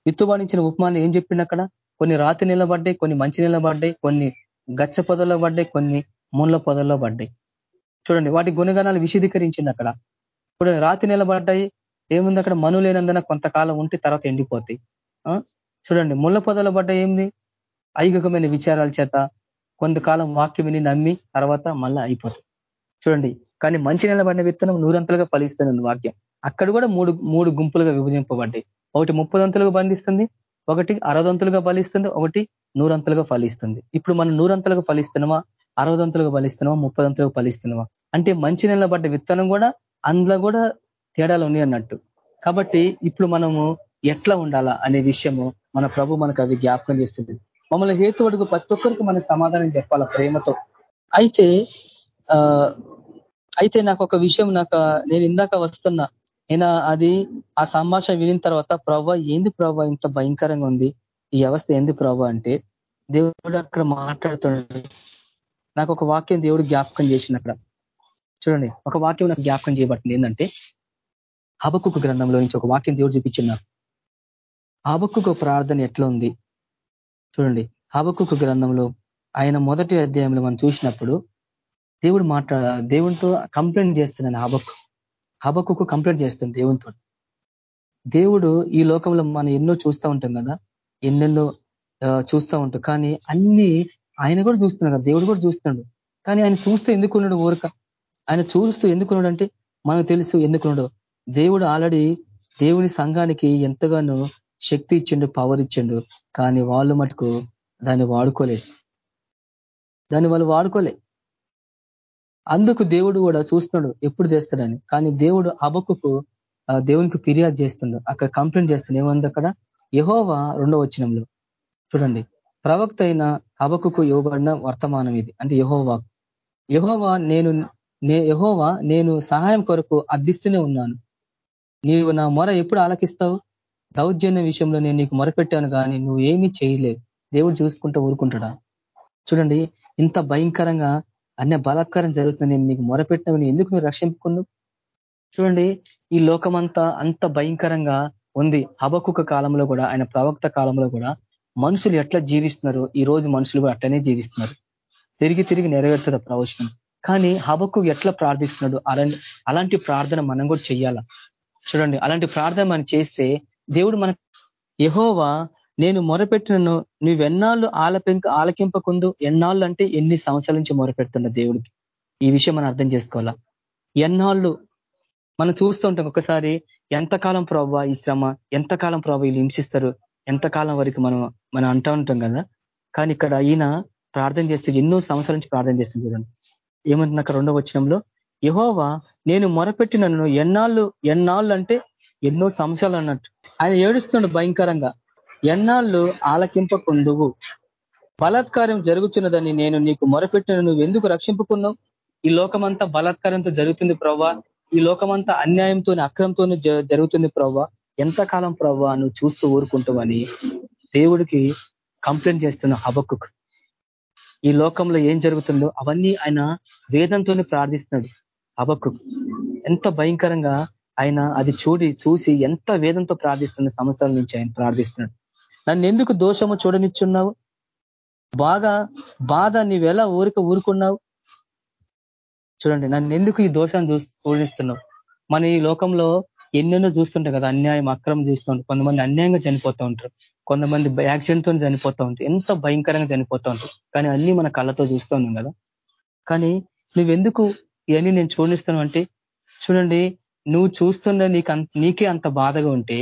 విత్తువాణించిన ఉపమానం ఏం చెప్పిండు అక్కడ? కొన్ని రాతి నిలబడ్డాయి కొన్ని మంచి నిలబడ్డాయి కొన్ని గచ్చ పొదల్లో పడ్డాయి కొన్ని మూల పొదల్లో పడ్డాయి. చూడండి వాటి గుణగణాలు విశదీకరించింది అక్కడ. చూడండి రాతి నిలబడ్డాయి ఏముంది అక్కడ? మను లేనందున కొంతకాలం ఉంటే తర్వాత ఎండిపోతాయి. చూడండి ముళ్ళ పొదల పడ్డ ఏంది ఐగకమైన విచారాల చేత కొంతకాలం వాక్యం విని నమ్మి తర్వాత మళ్ళీ అయిపోతుంది చూడండి కానీ మంచి నిలబడిన విత్తనం నూరంతలుగా ఫలిస్తుంది వాక్యం. అక్కడ కూడా మూడు మూడు గుంపులుగా విభజింపబడ్డాయి. ఒకటి ముప్పదంతులుగా బంధిస్తుంది ఒకటి అరవదంతులుగా ఫలిస్తుంది ఒకటి నూరంతలుగా ఫలిస్తుంది. ఇప్పుడు మనం నూరంతలుగా ఫలిస్తున్నామా అరవదంతులుగా ఫలిస్తున్నామా ముప్పదంతులుగా ఫలిస్తున్నామా? అంటే మంచి నిలబడ్డ విత్తనం కూడా అందులో కూడా తేడాలు ఉన్నాయి అన్నట్టు. కాబట్టి ఇప్పుడు మనము ఎట్లా ఉండాలా అనే విషయము మన ప్రభు మనకు అది జ్ఞాపకం చేస్తుంది. మమ్మల్ని హేతు అడుగు ప్రతి ఒక్కరికి మనం సమాధానం చెప్పాల ప్రేమతో? అయితే అయితే నాకు ఒక విషయం నాకు నేను ఇందాక వస్తున్నా. నేను అది ఆ సంభాషణ వినిన తర్వాత ప్రవ్వ ఏంది ప్రవ్వ ఇంత భయంకరంగా ఉంది? ఈ అవస్థ ఏంది ప్రవ్వ అంటే దేవుడు అక్కడ మాట్లాడుతున్నాడు. నాకు ఒక వాక్యం దేవుడు జ్ఞాపకం చేసిన అక్కడ. చూడండి ఒక వాక్యం నాకు జ్ఞాపకం చేయబట్టింది ఏంటంటే హబక్కు గ్రంథంలో నుంచి ఒక వాక్యం దేవుడు చూపించున్నారు హబక్కు ప్రార్థన ఎట్లా ఉంది? చూడండి. హబక్కు గ్రంథంలో ఆయన మొదటి అధ్యాయంలో మనం చూసినప్పుడు దేవుడు మాట్లా దేవునితో కంప్లైంట్ చేస్తున్నాను హబక్కు. హబక్కు కంప్లైంట్ చేస్తుంది దేవునితో. దేవుడు ఈ లోకంలో మనం ఎన్నో చూస్తూ ఉంటాం కదా? ఎన్నెన్నో చూస్తూ ఉంటాం. కానీ అన్ని ఆయన కూడా చూస్తున్నాడు. దేవుడు కూడా చూస్తున్నాడు. కానీ ఆయన చూస్తూ ఎందుకున్నాడు ఊరక? ఆయన చూస్తూ ఎందుకున్నాడు అంటే మనకు తెలుసు ఎందుకున్నాడు దేవుడు ఆల్రెడీ దేవుని సంఘానికి ఎంతగానో శక్తి ఇచ్చిండు పవర్ ఇచ్చిండు. కానీ వాళ్ళు మటుకు దాన్ని వాడుకోలేదు దాన్ని వాళ్ళు వాడుకోలే. అందుకు దేవుడు కూడా చూస్తున్నాడు ఎప్పుడు చేస్తాడని. కానీ దేవుడు అబకుకు దేవునికి ఫిర్యాదు చేస్తుండు. అక్కడ కంప్లైంట్ చేస్తుండే. ఏమంది అక్కడ? యహోవా రెండో వచ్చినంలో చూడండి. ప్రవక్త అయిన అబకుకు ఇవ్వబడిన వర్తమానం ఇది. అంటే యహోవా. యహోవా నేను యహోవా నేను సహాయం కొరకు అర్థిస్తూనే ఉన్నాను. నీవు నా మొర ఎప్పుడు ఆలకిస్తావు? దౌర్జన్య విషయంలో నేను నీకు మొరపెట్టాను కానీ నువ్వు ఏమీ చేయలేదు. దేవుడు చూసుకుంటూ ఊరుకుంటాడా? చూడండి ఇంత భయంకరంగా అన్య బలాత్కారం జరుగుతుంది నేను నీకు మొరపెట్టిన ఎందుకు నువ్వు రక్షింపుకున్నావు? చూడండి ఈ లోకమంతా అంత భయంకరంగా ఉంది. హబకుక కాలంలో కూడా ఆయన ప్రవక్త కాలంలో కూడా మనుషులు ఎట్లా జీవిస్తున్నారు? ఈ రోజు మనుషులు కూడా అట్లనే జీవిస్తున్నారు. తిరిగి తిరిగి నెరవేరుతుంది ప్రవచనం కానీ హబకు ఎట్లా ప్రార్థిస్తున్నాడు? అలాంటి అలాంటి ప్రార్థన మనం కూడా చెయ్యాలా? చూడండి అలాంటి ప్రార్థన మనం చేస్తే దేవుడు మన యహోవా నేను మొరపెట్టినను నువ్వెన్నాళ్ళు ఆలపింక ఆలకింపకుందు ఎన్నాళ్ళు అంటే ఎన్ని సంవత్సరాల నుంచి మొరపెడుతున్న దేవుడికి? ఈ విషయం మనం అర్థం చేసుకోవాలా? ఎన్నాళ్ళు మనం చూస్తూ ఉంటాం ఒకసారి ఎంతకాలం ప్రవ్వ ఈ శ్రమ ఎంతకాలం ప్రభావ వీళ్ళు హింసిస్తారు ఎంతకాలం వరకు మనం మనం అంటూ ఉంటాం కదా? కానీ ఇక్కడ ఈయన ప్రార్థన చేస్తూ ఎన్నో సంవత్సరాల నుంచి ప్రార్థన చేస్తుంది చూడండి. ఏమంటున్నా అక్కడ రెండో వచ్చినంలో యహోవా నేను మొరపెట్టినను ఎన్నాళ్ళు ఎన్నాళ్ళు అంటే ఎన్నో సంవత్సరాలు అన్నట్టు. ఆయన ఏడుస్తున్నాడు భయంకరంగా. ఎన్నాళ్ళు ఆలకింపకుందువు? బలాత్కారం జరుగుతున్నదని నేను నీకు మొరపెట్టిన నువ్వు ఎందుకు రక్షింపుకున్నావు? ఈ లోకమంతా బలాత్కారంతో జరుగుతుంది ప్రవ్వా. ఈ లోకమంతా అన్యాయంతో అక్రమంతో జరుగుతుంది ప్రవ్వా. ఎంతకాలం ప్రవ్వా నువ్వు చూస్తూ ఊరుకుంటావని దేవుడికి కంప్లైంట్ చేస్తున్న హబక్కు ఈ లోకంలో ఏం జరుగుతుందో అవన్నీ ఆయన వేదంతోనే ప్రార్థిస్తున్నాడు. హబక్కు ఎంత భయంకరంగా ఆయన అది చూడి చూసి ఎంత వేదంతో ప్రార్థిస్తున్న సంవత్సరాల నుంచి ఆయన ప్రార్థిస్తున్నాడు. నన్ను ఎందుకు దోషము చూడనిచ్చున్నావు? బాగా బాధ నీవెలా ఊరిక ఊరుకున్నావు? చూడండి నన్ను ఎందుకు ఈ దోషాన్ని చూ చూడనిస్తున్నావు? మన ఈ లోకంలో ఎన్నెన్నో చూస్తుంటాం కదా అన్యాయం అక్రమం చూస్తుంటారు కొంతమంది అన్యాయంగా చనిపోతూ ఉంటారు. కొంతమంది యాక్సిడెంట్తో చనిపోతూ ఉంటారు. ఎంత భయంకరంగా చనిపోతూ ఉంటారు. కానీ అన్ని మన కళ్ళతో చూస్తూ ఉన్నాం కదా. కానీ నువ్వెందుకు ఇవన్నీ నేను చూడనిస్తాను అంటే చూడండి నువ్వు చూస్తున్న నీకు నీకే అంత బాధగా ఉంటే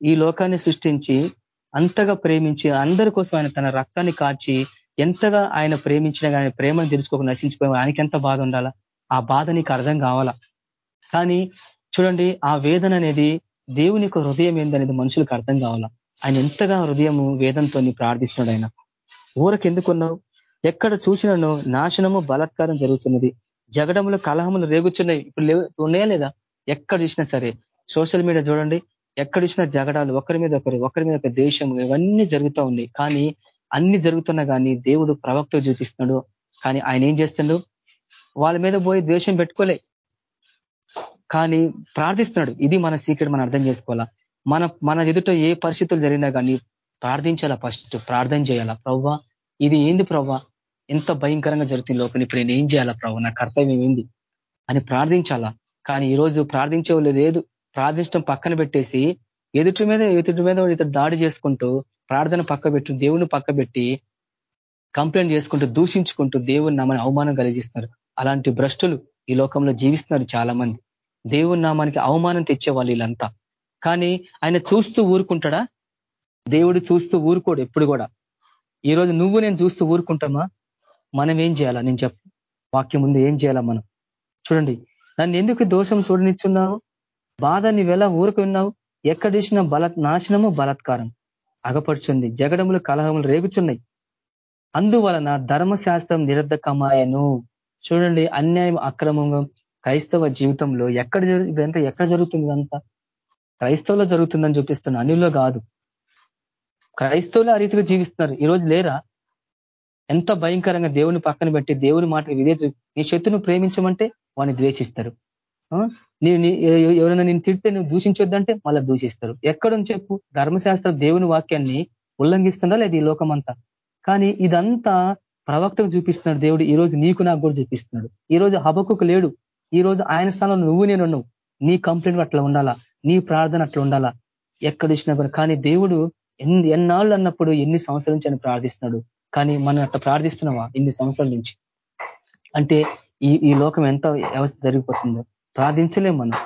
ఈ లోకాన్ని సృష్టించి అంతగా ప్రేమించి అందరి కోసం ఆయన తన రక్తాన్ని కాచి ఎంతగా ఆయన ప్రేమించిన కానీ ప్రేమను తెలుసుకోక నశించిపోయి ఆయనకి ఎంత బాధ ఉండాలా? ఆ బాధ నీకు అర్థం కావాలా? కానీ చూడండి ఆ వేదన అనేది దేవుని యొక్క హృదయం ఏందనేది మనుషులకు అర్థం కావాలా? ఆయన ఎంతగా హృదయము వేదంతో ప్రార్థిస్తున్నాడు ఆయన. ఊరకెందుకున్నావు ఎక్కడ చూసినను నాశనము బలత్కారం జరుగుతున్నది. జగడములు కలహములు రేగుచున్నాయి. ఇప్పుడు ఉన్నాయా లేదా? ఎక్కడ చూసినా సరే సోషల్ మీడియా చూడండి ఎక్కడ చూసినా జగడాలు ఒకరి మీద ఒకరు ఒకరి మీద ఒక దేశం ఇవన్నీ జరుగుతూ ఉన్నాయి. కానీ అన్ని జరుగుతున్నా కానీ దేవుడు ప్రవక్త చూపిస్తున్నాడు. కానీ ఆయన ఏం చేస్తున్నాడు వాళ్ళ మీద పోయి ద్వేషం పెట్టుకోలే. కానీ ప్రార్థిస్తున్నాడు. ఇది మన సీక్రెట్ మనం అర్థం చేసుకోవాలా? మన మన ఎదుట ఏ పరిస్థితులు జరిగినా కానీ ప్రార్థించాలా ఫస్ట్? ప్రార్థన చేయాలా? ప్రవ్వా ఇది ఏంది ప్రవ్వా? ఎంత భయంకరంగా జరుగుతుంది లోపల ఇప్పుడు నేను ఏం చేయాలా ప్రభు? నా కర్తవ్యం ఏంది? అని ప్రార్థించాలా? కానీ ఈరోజు ప్రార్థించే లేదు. ప్రార్థించడం పక్కన పెట్టేసి ఎదుటి మీద ఎదుటి మీద ఇతడు దాడి చేసుకుంటూ ప్రార్థన పక్క పెట్టు దేవుని పక్క పెట్టి కంప్లైంట్ చేసుకుంటూ దూషించుకుంటూ దేవుని నామని అవమానం కలిగిస్తున్నారు. అలాంటి భ్రష్టులు ఈ లోకంలో జీవిస్తున్నారు చాలా మంది దేవుని నామానికి అవమానం తెచ్చేవాళ్ళు వీళ్ళంతా. కానీ ఆయన చూస్తూ ఊరుకుంటాడా? దేవుడు చూస్తూ ఊరుకోడు ఎప్పుడు కూడా. ఈరోజు నువ్వు నేను చూస్తూ ఊరుకుంటామా? మనం ఏం చేయాలా? నేను చెప్పు వాక్యం ముందు ఏం చేయాలా మనం? చూడండి నన్ను ఎందుకు దోషం చూడనిచ్చున్నావు? బాధ నీవెలా ఊరుకున్నావు ఎక్కడిసిన బల నాశనము బలత్కారం? అగపడుచుంది జగడములు కలహములు రేగుచున్నాయి. అందువలన ధర్మశాస్త్రం నిరర్ధకమాయను. చూడండి అన్యాయం అక్రమంగా క్రైస్తవ జీవితంలో ఎక్కడ ఇదంతా ఎక్కడ జరుగుతుంది ఇదంతా? క్రైస్తవులో జరుగుతుందని చూపిస్తున్నా అన్నిలో కాదు. క్రైస్తవులు ఆ రీతిగా జీవిస్తున్నారు. ఈరోజు లేరా? ఎంత భయంకరంగా దేవుని పక్కన పెట్టి దేవుని మాట విదే నీ శత్రును ప్రేమించమంటే వాడిని ద్వేషిస్తారు. ఎవరైనా నేను తిడితే నువ్వు దూషించొద్దంటే మళ్ళీ దూషిస్తారు. ఎక్కడని చెప్పు? ధర్మశాస్త్రం దేవుని వాక్యాన్ని ఉల్లంఘిస్తుందా లేదు ఈ లోకమంతా? కానీ ఇదంతా ప్రవక్తకు చూపిస్తున్నాడు దేవుడు. ఈ రోజు నీకు నాకు కూడా చూపిస్తున్నాడు. ఈ రోజు హబకుకు లేడు. ఈ రోజు ఆయన స్థానంలో నువ్వు నేను ఉన్నావు. నీ కంప్లైంట్ అట్లా ఉండాలా? నీ ప్రార్థన అట్లా ఉండాలా? ఎక్కడ ఇచ్చినా కూడా. కానీ దేవుడు ఎన్ని ఎన్నాళ్ళు అన్నప్పుడు ఎన్ని సంవత్సరాల నుంచి ఆయన ప్రార్థిస్తున్నాడు? కానీ మనం అట్లా ప్రార్థిస్తున్నామా? ఇన్ని సంవత్సరాల నుంచి. అంటే ఈ ఈ లోకం ఎంత వ్యవస్థ జరిగిపోతుందో. ప్రార్థించలేం మనం.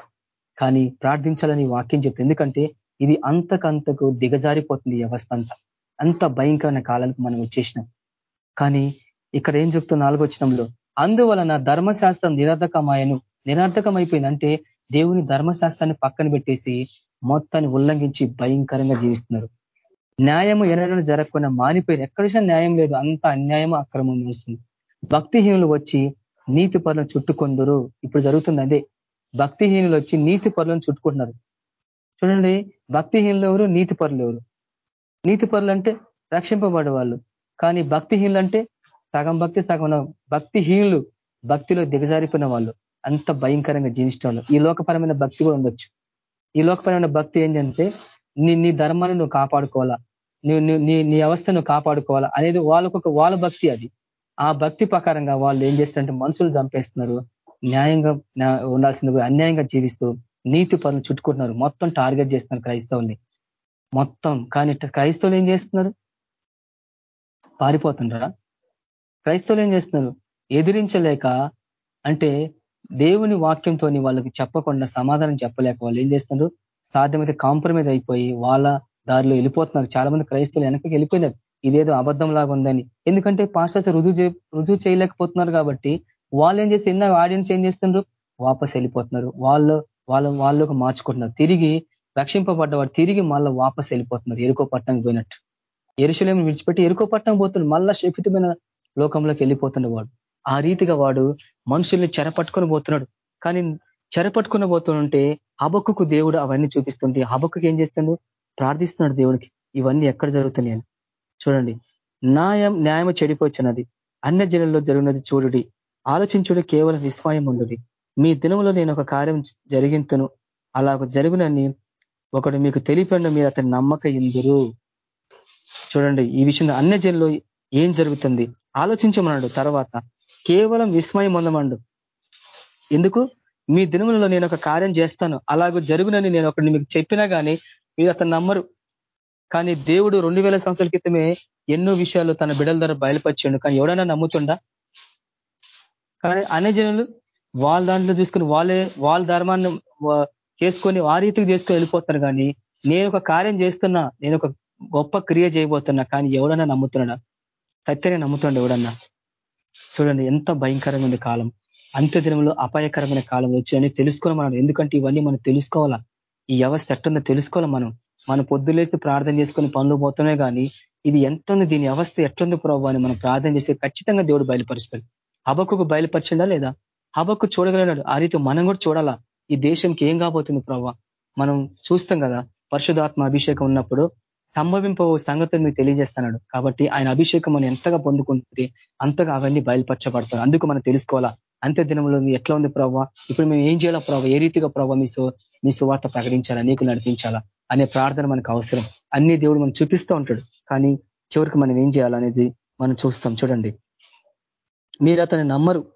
కానీ ప్రార్థించాలని వాక్యం చెప్తుంది. ఎందుకంటే ఇది అంతకంతకు దిగజారిపోతుంది వ్యవస్థ అంతా. అంత భయంకరమైన కాలానికి మనం వచ్చేసినాం. కానీ ఇక్కడ ఏం చెప్తున్న నాలుగొచ్చినంలో అందువలన ధర్మశాస్త్రం నిరర్ధకమాయను నిరర్ధకమైపోయిందంటే దేవుని ధర్మశాస్త్రాన్ని పక్కన పెట్టేసి మొత్తాన్ని ఉల్లంఘించి భయంకరంగా జీవిస్తున్నారు. న్యాయము ఎన్నడూ జరగకుండా మానిపోయింది ఎక్కడ న్యాయం లేదు అంత అన్యాయం అక్రమం నడుస్తుంది. భక్తిహీనులు వచ్చి నీతి పనులను చుట్టుకొందరు. ఇప్పుడు జరుగుతుంది అదే. భక్తిహీనులు వచ్చి నీతి పనులను చుట్టుకుంటున్నారు. చూడండి భక్తిహీనులు ఎవరు? నీతి పరులు ఎవరు? నీతి పరులు అంటే రక్షింపబడే వాళ్ళు. కానీ భక్తిహీనులు అంటే సగం భక్తి సగం భక్తిహీనులు భక్తిలో దిగజారిపోయిన వాళ్ళు. అంత భయంకరంగా జీవించడం ఈ లోకపరమైన భక్తి కూడా ఉండొచ్చు. ఈ లోకపరమైన భక్తి ఏంటంటే నీ నీ ధర్మాన్ని నువ్వు కాపాడుకోవాలా? నీ నీ అవస్థను కాపాడుకోవాలా అనేది వాళ్ళకొక వాళ్ళ భక్తి అది. ఆ భక్తి ప్రకారంగా వాళ్ళు ఏం చేస్తారంటే మనుషులు చంపేస్తున్నారు. న్యాయంగా ఉండాల్సింది అన్యాయంగా జీవిస్తూ నీతి పనులు చుట్టుకుంటున్నారు. మొత్తం టార్గెట్ చేస్తున్నారు క్రైస్తవుల్ని. మొత్తం. కానీ క్రైస్తవులు ఏం చేస్తున్నారు? పారిపోతుంటారా క్రైస్తవులు ఏం చేస్తున్నారు? ఎదిరించలేక అంటే దేవుని వాక్యంతో వాళ్ళకి చెప్పకుండా సమాధానం చెప్పలేక వాళ్ళు ఏం చేస్తున్నారు? సాధ్యమైతే కాంప్రమైజ్ అయిపోయి వాళ్ళ దారిలో వెళ్ళిపోతున్నారు. చాలా మంది క్రైస్తవులు వెనకకి వెళ్ళిపోయినారు. ఇదేదో అబద్ధం లాగా ఉందని. ఎందుకంటే పాస్టర్స్ రుజువు రుజువు చేయలేకపోతున్నారు కాబట్టి వాళ్ళు ఏం చేసి ఎన్నో ఆడియన్స్ ఏం చేస్తున్నారు వాపస్ వెళ్ళిపోతున్నారు. వాళ్ళు వాళ్ళ వాళ్ళకు మార్చుకుంటున్నారు. తిరిగి రక్షింపబడ్డవాడు తిరిగి మళ్ళీ వాపస్ వెళ్ళిపోతున్నారు. ఎరుకో పట్టణం పోయినట్టు. ఎరుశలేం విడిచిపెట్టి ఎరుకో పట్టణం పోతున్నాడు మళ్ళా శపితమైన లోకంలోకి వెళ్ళిపోతున్న వాడు. ఆ రీతిగా వాడు మనుషుల్ని చెరపట్టుకొని పోతున్నాడు. కానీ చెరపట్టుకుని పోతుంటే హబక్కుకు దేవుడు అవన్నీ చూపిస్తుంటే హబక్కుకి ఏం చేస్తుండు? ప్రార్థిస్తున్నాడు దేవుడికి ఇవన్నీ ఎక్కడ జరుగుతున్నాయని చూడండి న్యాయం న్యాయం చెడిపోచ్చినది అన్య జనంలో జరిగినది చూడుడి. ఆలోచించుడు కేవలం విస్మయం ఉండుడి. మీ దినంలో నేను ఒక కార్యం జరిగింతును. అలా జరుగునని ఒకడు మీకు తెలిపండు మీరు అతని నమ్మక ఇందురు చూడండి ఈ విషయంలో అన్య జనులు ఏం జరుగుతుంది? ఆలోచించమన్నాడు తర్వాత. కేవలం విస్మయం పొందమండు. ఎందుకు? మీ దినములలో నేను ఒక కార్యం చేస్తాను. అలాగూ జరుగునని నేను ఒకటి మీకు చెప్పినా కానీ మీరు అతను నమ్మరు. కానీ దేవుడు రెండు వేల సంవత్సరాల క్రితమే ఎన్నో విషయాలు తన బిడల ద్వారా బయలుపరిచాడు. కానీ ఎవడైనా నమ్ముతుండా? కానీ అనే జనులు వాళ్ళ దాంట్లో చూసుకుని వాళ్ళే వాళ్ళ ధర్మాన్ని చేసుకొని ఆ రీతికి చేసుకొని వెళ్ళిపోతారు. కానీ నేను ఒక కార్యం చేస్తున్నా నేను ఒక గొప్ప క్రియ చేయబోతున్నా కానీ ఎవడన్నా నమ్ముతున్నాడా? సత్యనే నమ్ముతుండ ఎవడన్నా? చూడండి ఎంత భయంకరమైన కాలం. అంత్య దినంలో అపాయకరమైన కాలం వచ్చి తెలుసుకోవాలి మనం ఎందుకంటే ఇవన్నీ మనం తెలుసుకోవాలా? ఈ వ్యవస్థ ఎట్టుందో తెలుసుకోవాలి మనం. మనం పొద్దులేసి ప్రార్థన చేసుకొని పనులు పోతున్నాయి కానీ ఇది ఎంత ఉంది దీని అవస్థ ఎట్లుంది ప్రభావ అని మనం ప్రార్థన చేస్తే ఖచ్చితంగా దేవుడు బయలుపరుస్తాడు. హబకు బయలుపరిచిందా లేదా? హబక్కు చూడగలిగినాడు. ఆ రీతి మనం కూడా చూడాలా? ఈ దేశంకి ఏం కాబోతుంది ప్రభావ మనం చూస్తాం కదా పరిశుధాత్మ అభిషేకం ఉన్నప్పుడు సంభవింప సంగతి మీకు తెలియజేస్తున్నాడు. కాబట్టి ఆయన అభిషేకం మనం ఎంతగా పొందుకుంటే అంతగా అవన్నీ బయలుపరచబడతారు అందుకు మనం తెలుసుకోవాలా? అంత్య దినంలో ఎట్లా ఉంది ప్రభావ ఇప్పుడు మేము ఏం చేయాలా ప్రభావ ఏ రీతిగా ప్రభావ మీ నీ సువార్త ప్రకటించాలా నీకు నడిపించాలా అనే ప్రార్థన మనకు అవసరం. అన్ని దేవుడు మనం చూపిస్తూ ఉంటాడు. కానీ చివరికి మనం ఏం చేయాలనేది మనం చూస్తాం. చూడండి. మీరు అతని నమ్మరు.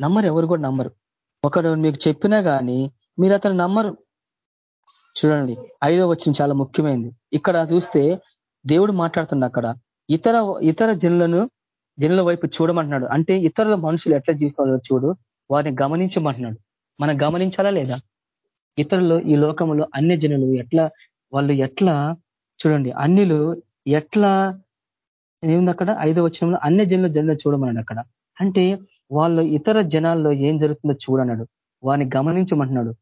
నమ్మరు ఎవరు కూడా నమ్మరు. ఒకడు మీకు చెప్పినా కానీ మీరు అతను నమ్మరు. చూడండి. ఐదో వచ్చిన చాలా ముఖ్యమైనది ఇక్కడ చూస్తే దేవుడు మాట్లాడుతున్న అక్కడ ఇతర ఇతర జనులను జనుల వైపు చూడమంటున్నాడు. అంటే ఇతరుల మనుషులు ఎట్లా జీవిస్తారో చూడు. వారిని గమనించమంటున్నాడు. మనం గమనించాలా లేదా? ఇతరులు ఈ లోకంలో అన్య జనులు ఎట్లా వాళ్ళు ఎట్లా చూడండి అన్యులు ఎట్లా ఏముంది అక్కడ? ఐదో వచ్చినంలో అన్య జనులు జనులు చూడమన్నాడు అక్కడ. అంటే వాళ్ళు ఇతర జనాల్లో ఏం జరుగుతుందో చూడన్నాడు. వారిని గమనించమంటున్నాడు.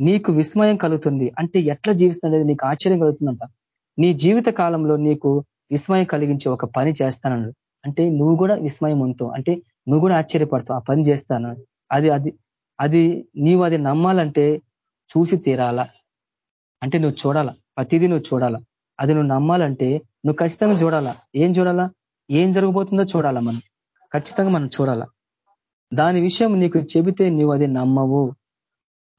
నీకు విస్మయం కలుగుతుంది. అంటే ఎట్లా జీవిస్తున్నది నీకు ఆశ్చర్యం కలుగుతుందంట. నీ జీవిత కాలంలో నీకు విస్మయం కలిగించే ఒక పని చేస్తానన్నాడు. అంటే నువ్వు కూడా విస్మయం ఉంటావు అంటే నువ్వు కూడా ఆశ్చర్యపడతావు. ఆ పని చేస్తాను అది అది అది నీవు అది నమ్మాలంటే చూసి తీరాలా? అంటే నువ్వు చూడాలా? ప్రతిదీ నువ్వు చూడాలా? అది నువ్వు నమ్మాలంటే నువ్వు ఖచ్చితంగా చూడాలా? ఏం చూడాలా? ఏం జరగబోతుందో చూడాలా మనం? ఖచ్చితంగా మనం చూడాలా? దాని విషయం నీకు చెబితే నువ్వు అది నమ్మవు.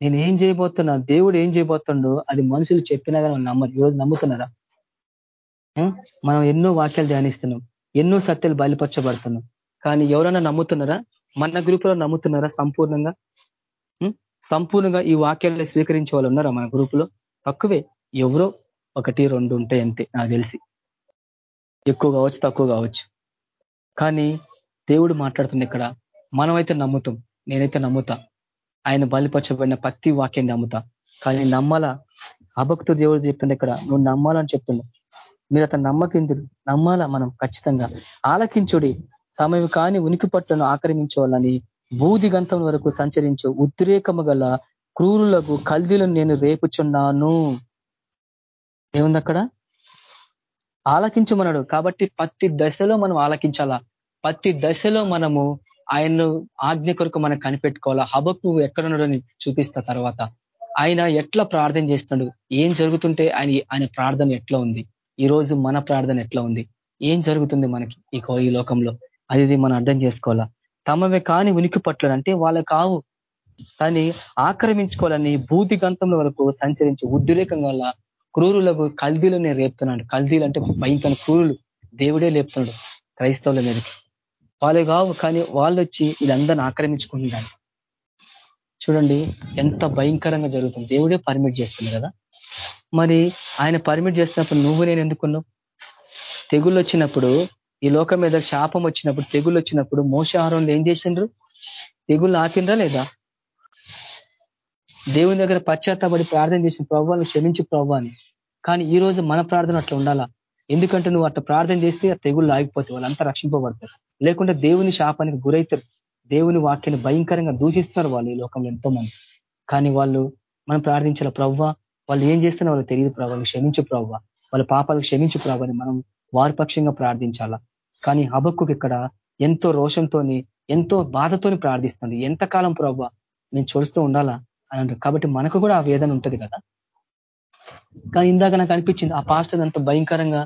నేను ఏం చేయబోతున్నా? దేవుడు ఏం చేయబోతుండో అది మనుషులు చెప్పినా కానీ నమ్మరు. ఈరోజు నమ్ముతున్నారా? మనం ఎన్నో వాక్యాలు ధ్యానిస్తున్నాం. ఎన్నో సత్యాలు బయలుపరచబడుతున్నాం. కానీ ఎవరైనా నమ్ముతున్నారా? మన గ్రూపులో నమ్ముతున్నారా సంపూర్ణంగా? సంపూర్ణంగా ఈ వాక్యాలను స్వీకరించే వాళ్ళు ఉన్నారా మన గ్రూపులో? తక్కువే. ఎవరో ఒకటి రెండు ఉంటాయి అంతే నాకు తెలిసి. ఎక్కువ కావచ్చు తక్కువ కావచ్చు. కానీ దేవుడు మాట్లాడుతుంది ఇక్కడ మనమైతే నమ్ముతాం నేనైతే నమ్ముతా. ఆయన బలిపరచబడిన ప్రతి వాక్యాన్ని నమ్ముతా. కానీ నమ్మాలా? అభక్తు దేవుడు చెప్తుండే ఇక్కడ నువ్వు నమ్మాలని చెప్తున్నావు మీరు అతను నమ్మకిందుడు నమ్మాలా మనం? ఖచ్చితంగా. ఆలకించుడి. తమవి కాని ఉనికి పట్టును ఆక్రమించవాలని బూది గంతం వరకు సంచరించు ఉద్రేకము గల క్రూరులకు కల్దీలను నేను రేపుచున్నాను. ఏముంది అక్కడ ఆలకించమన్నాడు. కాబట్టి ప్రతి దశలో మనం ఆలకించాలా? ప్రతి దశలో మనము ఆయన్ను ఆజ్ఞ కొరకు మనం కనిపెట్టుకోవాలా? హబకు ఎక్కడున్నాడని చూపిస్తా తర్వాత. ఆయన ఎట్లా ప్రార్థన చేస్తున్నాడు? ఏం జరుగుతుంటే ఆయన ఆయన ప్రార్థన ఎట్లా ఉంది? ఈ రోజు మన ప్రార్థన ఎట్లా ఉంది? ఏం జరుగుతుంది మనకి ఈ ఈ లోకంలో? అది మనం అర్థం చేసుకోవాలా? తమవే కాని ఉనికి పట్ల అంటే వాళ్ళ కావు తని ఆక్రమించుకోవాలని భూతి గంతంలో వరకు సంచరించి ఉద్రేకం వల్ల క్రూరులకు కల్దీలు నేను రేపుతున్నాడు. కల్దీలు అంటే భయంకర క్రూరులు. దేవుడే లేపుతున్నాడు క్రైస్తవుల మీదకి. వాళ్ళు కావు కానీ వాళ్ళు వచ్చి వీళ్ళందరిని ఆక్రమించుకుంటున్నాడు చూడండి ఎంత భయంకరంగా జరుగుతుంది. దేవుడే పర్మిట్ చేస్తుంది కదా. మరి ఆయన పర్మిట్ చేస్తున్నప్పుడు నువ్వు నేను ఎందుకున్నావు? తెగుళ్ళు వచ్చినప్పుడు ఈ లోకం మీద శాపం వచ్చినప్పుడు తెగులు వచ్చినప్పుడు మోసహారంలో ఏం చేసిండ్రు? తెగుళ్ళు ఆపిండ్రా లేదా? దేవుని దగ్గర పశ్చాత్తాపడి ప్రార్థన చేసిన ప్రభావాలను క్షమించి ప్రభావాన్ని కానీ ఈ రోజు మన ప్రార్థన అట్లా ఉండాలా? ఎందుకంటే నువ్వు అట్లా ప్రార్థన చేస్తే ఆ తెగుళ్ళు ఆగిపోతే వాళ్ళంతా రక్షింపబడతారు. లేకుంటే దేవుని శాపానికి గురైతారు. దేవుని వాక్యాన్ని భయంకరంగా దూషిస్తున్నారు వాళ్ళు ఈ లోకంలో ఎంతో మంది కానీ వాళ్ళు మనం ప్రార్థించాల ప్రవ్వ? వాళ్ళు ఏం చేస్తున్నా వాళ్ళకి తెలియదు ప్రభావాలు క్షమించు ప్రవ్వ. వాళ్ళ పాపాలకు క్షమించు ప్రభావని మనం వారి పక్షంగా ప్రార్థించాలా? కానీ హబక్కు ఇక్కడ ఎంతో రోషంతోని ఎంతో బాధతోని ప్రార్థిస్తుంది. ఎంతకాలం ప్రభ మేము చూస్తూ ఉండాలా అని కాబట్టి మనకు కూడా ఆ వేదన ఉంటుంది కదా. కానీ ఇందాక నాకు అనిపించింది ఆ పాస్టర్ అంత భయంకరంగా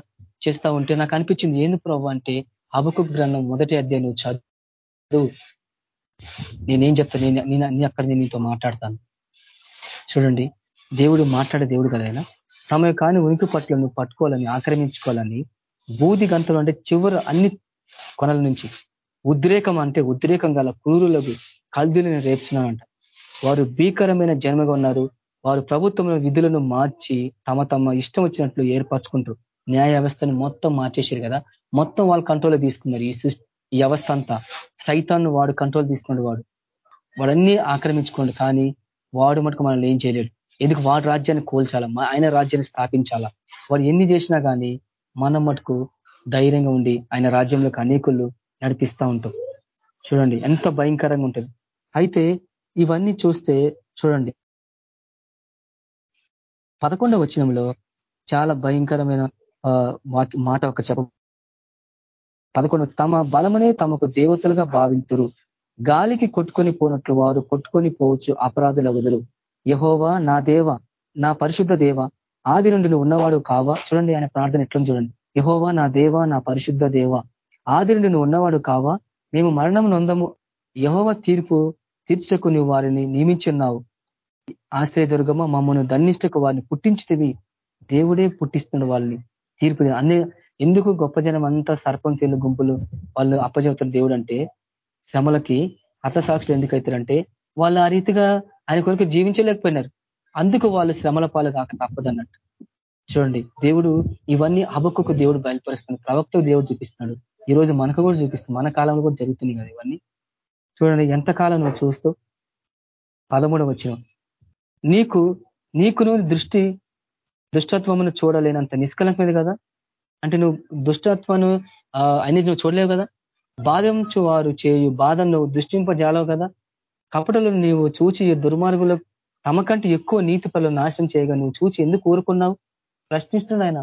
చేస్తా ఉంటే నాకు అనిపించింది ఏంది ప్రభు అంటే హబకు గ్రంథం మొదటి అధ్యాయం చదువు. నేనేం చెప్తా నేను నేను అక్కడ నేను నీతో మాట్లాడతాను. చూడండి దేవుడు మాట్లాడే దేవుడు కదా తమ కాని ఉనికి పట్ల నువ్వు పట్టుకోవాలని ఆక్రమించుకోవాలని బూది గంతలు అంటే చివరి అన్ని కొనల నుంచి. ఉద్రేకం అంటే ఉద్రేకం గల క్రూరులకు కల్దీలను రేపుతున్నానంట వారు భీకరమైన జన్మగా ఉన్నారు. వారు ప్రభుత్వంలో విధులను మార్చి తమ తమ ఇష్టం వచ్చినట్లు ఏర్పరచుకుంటారు. న్యాయ వ్యవస్థను మొత్తం మార్చేసారు కదా. మొత్తం వాళ్ళు కంట్రోల్ తీసుకున్నారు. ఈ ఈ వ్యవస్థ అంతా. సైతాన్ని వాడు కంట్రోల్ తీసుకున్నాడు వాడు. వాడన్నీ ఆక్రమించుకోండు కానీ వాడు మటుకు మనల్ని ఏం చేయలేడు. ఎందుకు? వాడు రాజ్యాన్ని కోల్చాలా? ఆయన రాజ్యాన్ని స్థాపించాలా? వాడు ఎన్ని చేసినా కానీ మనం మటుకు ధైర్యంగా ఉండి ఆయన రాజ్యంలోకి అనేకులు నడిపిస్తూ ఉంటాం. చూడండి ఎంత భయంకరంగా ఉంటుంది. అయితే ఇవన్నీ చూస్తే చూడండి. పదకొండవ వచనంలో చాలా భయంకరమైన మాట ఒక చెప్ప పదకొండు తమ బలమనే తమకు దేవతలుగా భావింతురు. గాలికి కొట్టుకొని పోనట్లు వారు కొట్టుకొని పోవచ్చు అపరాధుల వదులు యహోవా నా దేవ నా పరిశుద్ధ దేవ ఆది నుండి ఉన్నవాడు కావా? చూడండి ఆయన ప్రార్థన ఎట్లా చూడండి. యహోవా నా దేవ నా పరిశుద్ధ దేవ. ఆది నుండి నువ్వు ఉన్నవాడు కావా? మేము మరణం నొందము. యహోవ తీర్పు తీర్చకు నువ్వు వారిని నియమించున్నావు. ఆశ్రయదుర్గమ మమ్మను దండిష్టకు వారిని పుట్టించితివి. దేవుడే పుట్టిస్తున్నాడు వాళ్ళని. తీర్పు అన్ని ఎందుకు గొప్ప జనం అంతా సర్పం తేలు గుంపులు వాళ్ళు అప్పచెబుతున్న దేవుడు అంటే శ్రమలకి హతసాక్షులు ఎందుకైతారంటే వాళ్ళు ఆ రీతిగా ఆయన కొరకు జీవించలేకపోయినారు. అందుకు వాళ్ళు శ్రమల పాలు కాక తప్పదన్నట్టు. చూడండి దేవుడు ఇవన్నీ అబక్కుకు దేవుడు బయలుపరుస్తున్నాడు. ప్రవక్తకు దేవుడు చూపిస్తున్నాడు. ఈ రోజు మనకు కూడా చూపిస్తుంది మన కాలంలో కూడా జరుగుతుంది కదా ఇవన్నీ. చూడండి ఎంతకాలం నువ్వు చూస్తూ? పదమూడవ వచ్చిన నీకు నీకును దృష్టి దుష్టత్వమును చూడలేనంత నిష్కలంకమైంది కదా? అంటే నువ్వు దుష్టత్వను అన్ని నువ్వు చూడలేవు కదా? బాధించు వారు చేయు బాధను నువ్వు దృష్టింపజాలవు కదా? కపటలు నీవు చూచి దుర్మార్గులకు తమకంటే ఎక్కువ నీతి పనులు నాశనం చేయగా నువ్వు చూచి ఎందుకు ఊరుకున్నావు? ప్రశ్నిస్తున్నాయన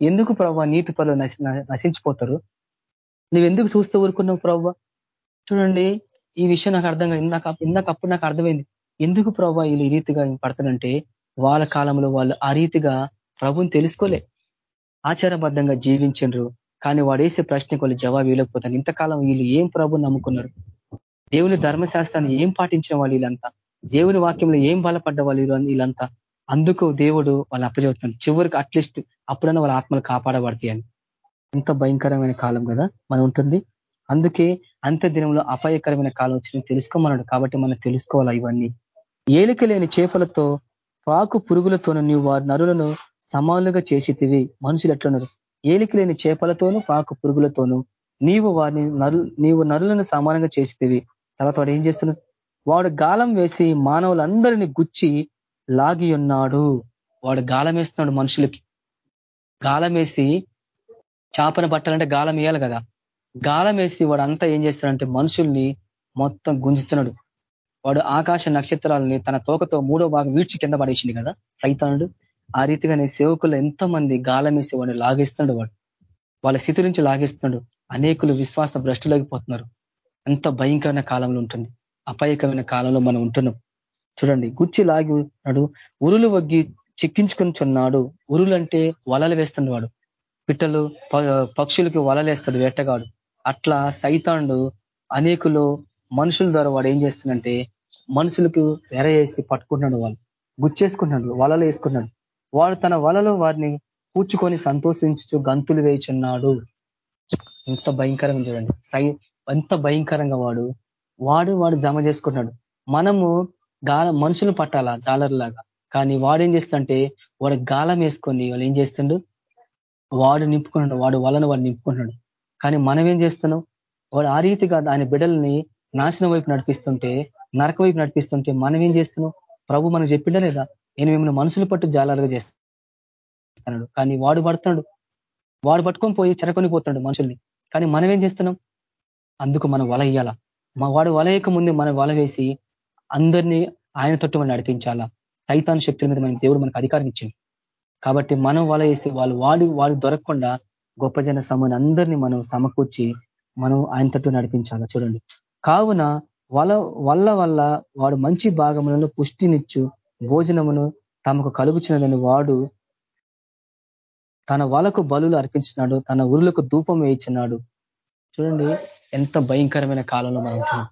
ఎందుకు ప్రవ్వ నీతి పనులు నశించిపోతారు? నువ్వు ఎందుకు చూస్తూ ఊరుకున్నావు ప్రవ్వ? చూడండి ఈ విషయం నాకు అర్థంగా ఇందాక ఇందాక అప్పుడు నాకు అర్థమైంది. ఎందుకు ప్రవ్వ వీళ్ళు ఈ రీతిగా పడతానంటే వాళ్ళ కాలంలో వాళ్ళు ఆ రీతిగా ప్రభుని తెలుసుకోలే. ఆచారబద్ధంగా జీవించండ్రు. కానీ వాడు వేసే ప్రశ్నకు వాళ్ళు జవాబు ఇవ్వలేకపోతాను ఇంతకాలం వీళ్ళు ఏం ప్రభు నమ్ముకున్నారు? దేవుని ధర్మశాస్త్రాన్ని ఏం పాటించిన వాళ్ళు వీళ్ళంతా? దేవుని వాక్యంలో ఏం బలపడ్డ వాళ్ళు వీళ్ళంతా? అందుకు దేవుడు వాళ్ళు అప్పచెబుతున్నాడు చివరికి అట్లీస్ట్ అప్పుడన్నా వాళ్ళ ఆత్మలు కాపాడబడతాయి అని. ఎంత భయంకరమైన కాలం కదా మనం ఉంటుంది. అందుకే అంత దినంలో అపాయకరమైన కాలం వచ్చింది తెలుసుకోమన్నాడు. కాబట్టి మనం తెలుసుకోవాలా ఇవన్నీ? ఏలిక లేని చేపలతో పాకు పురుగులతోనూ నీవు వారి నరులను సమానులుగా చేసితివి. మనుషులు ఎట్లున్నారు ఏలిక లేని చేపలతోనూ పాకు పురుగులతోనూ నీవు వారిని నరు నీవు నరులను సమానంగా చేసితివి. తర్వాత వాడు ఏం చేస్తున్నా వాడు గాలం వేసి మానవులందరినీ గుచ్చి లాగి ఉన్నాడు వాడు గాలం వేస్తున్నాడు మనుషులకి. గాలం వేసి చేపను పట్టాలంటే గాలం వేయాలి కదా. గాలం వేసి వాడు అంతా ఏం చేస్తాడంటే మనుషుల్ని మొత్తం గుంజుతున్నాడు. వాడు ఆకాశ నక్షత్రాలని తన తోకతో మూడో భాగం వీడ్చి కింద పడేసింది కదా సైతానుడు. ఆ రీతిగానే సేవకులు ఎంతో మంది గాలం వేసి వాడిని లాగేస్తున్నాడు వాడు. వాళ్ళ స్థితి నుంచి లాగేస్తున్నాడు. అనేకులు విశ్వాస భ్రష్టులగిపోతున్నారు ఎంత భయంకరమైన కాలంలో ఉంటుంది. అపాయకమైన కాలంలో మనం ఉంటున్నాం. చూడండి గుచ్చి లాగి ఉన్నాడు. ఉరులు వగ్గి చిక్కించుకొని చున్నాడు. ఉరులు అంటే వలలు వేస్తున్నవాడు వాడు. పిట్టలు పక్షులకి వలలేస్తాడు వేటగాడు. అట్లా సైతాండు అనేకులు మనుషుల ద్వారా వాడు ఏం చేస్తుందంటే మనుషులకు ఎరవేసి పట్టుకుంటున్నాడు వాళ్ళు గుచ్చేసుకుంటున్నాడు వలలు వేసుకున్నాడు వాడు తన వలలో వారిని కూర్చుకొని సంతోషించు గంతులు వేయుచున్నాడు. ఎంత భయంకరంగా చూడండి. సై ఎంత భయంకరంగా వాడు వాడు వాడు జమ చేసుకుంటున్నాడు. మనము గాల మనుషులు పట్టాలా జాలర్లాగా కానీ వాడు ఏం చేస్తుంటే వాడు గాలం వేసుకొని వాళ్ళు ఏం చేస్తుండు? వాడు నింపుకున్నాడు వాడు వలన వాడు నింపుకుంటున్నాడు. కానీ మనం ఏం చేస్తున్నాం? వాడు ఆ రీతిగా ఆయన బిడ్డల్ని నాశనం వైపు నడిపిస్తుంటే నరక వైపు నడిపిస్తుంటే మనం ఏం చేస్తున్నాం? ప్రభు మనం చెప్పిండ లేదా? నేను మిమ్మల్ని మనుషులు పట్టు జాలరుగా చేస్తాడు కానీ వాడు పడుతున్నాడు. వాడు పట్టుకొని పోయి చెరకొని పోతున్నాడు మనుషుల్ని. కానీ మనం ఏం చేస్తున్నాం? అందుకు మనం వల ఇయ్యాల? మా వాడు వలయక ముందు మనం వల వేసి అందరినీ ఆయన తట్టు మనం నడిపించాలా? సైతాన్ శక్తుల మీద మన దేవుడు మనకు అధికారం ఇచ్చింది కాబట్టి మనం వల వేసి వాళ్ళు వాడు వాడు దొరకకుండా గొప్ప జన సమూహాన్ని అందరినీ మనం సమకూర్చి మనం ఆయన తట్టు నడిపించాలా? చూడండి. కావున వల వల్ల వల్ల వాడు మంచి భాగములను పుష్టినిచ్చు భోజనమును తమకు కలుగుచినదని వాడు తన వలకు బలులు అర్పించినాడు తన ఉరులకు ధూపం వేయించినాడు చూడండి. ఎంత భయంకరమైన కాలంలో మనం ఉంటున్నాం.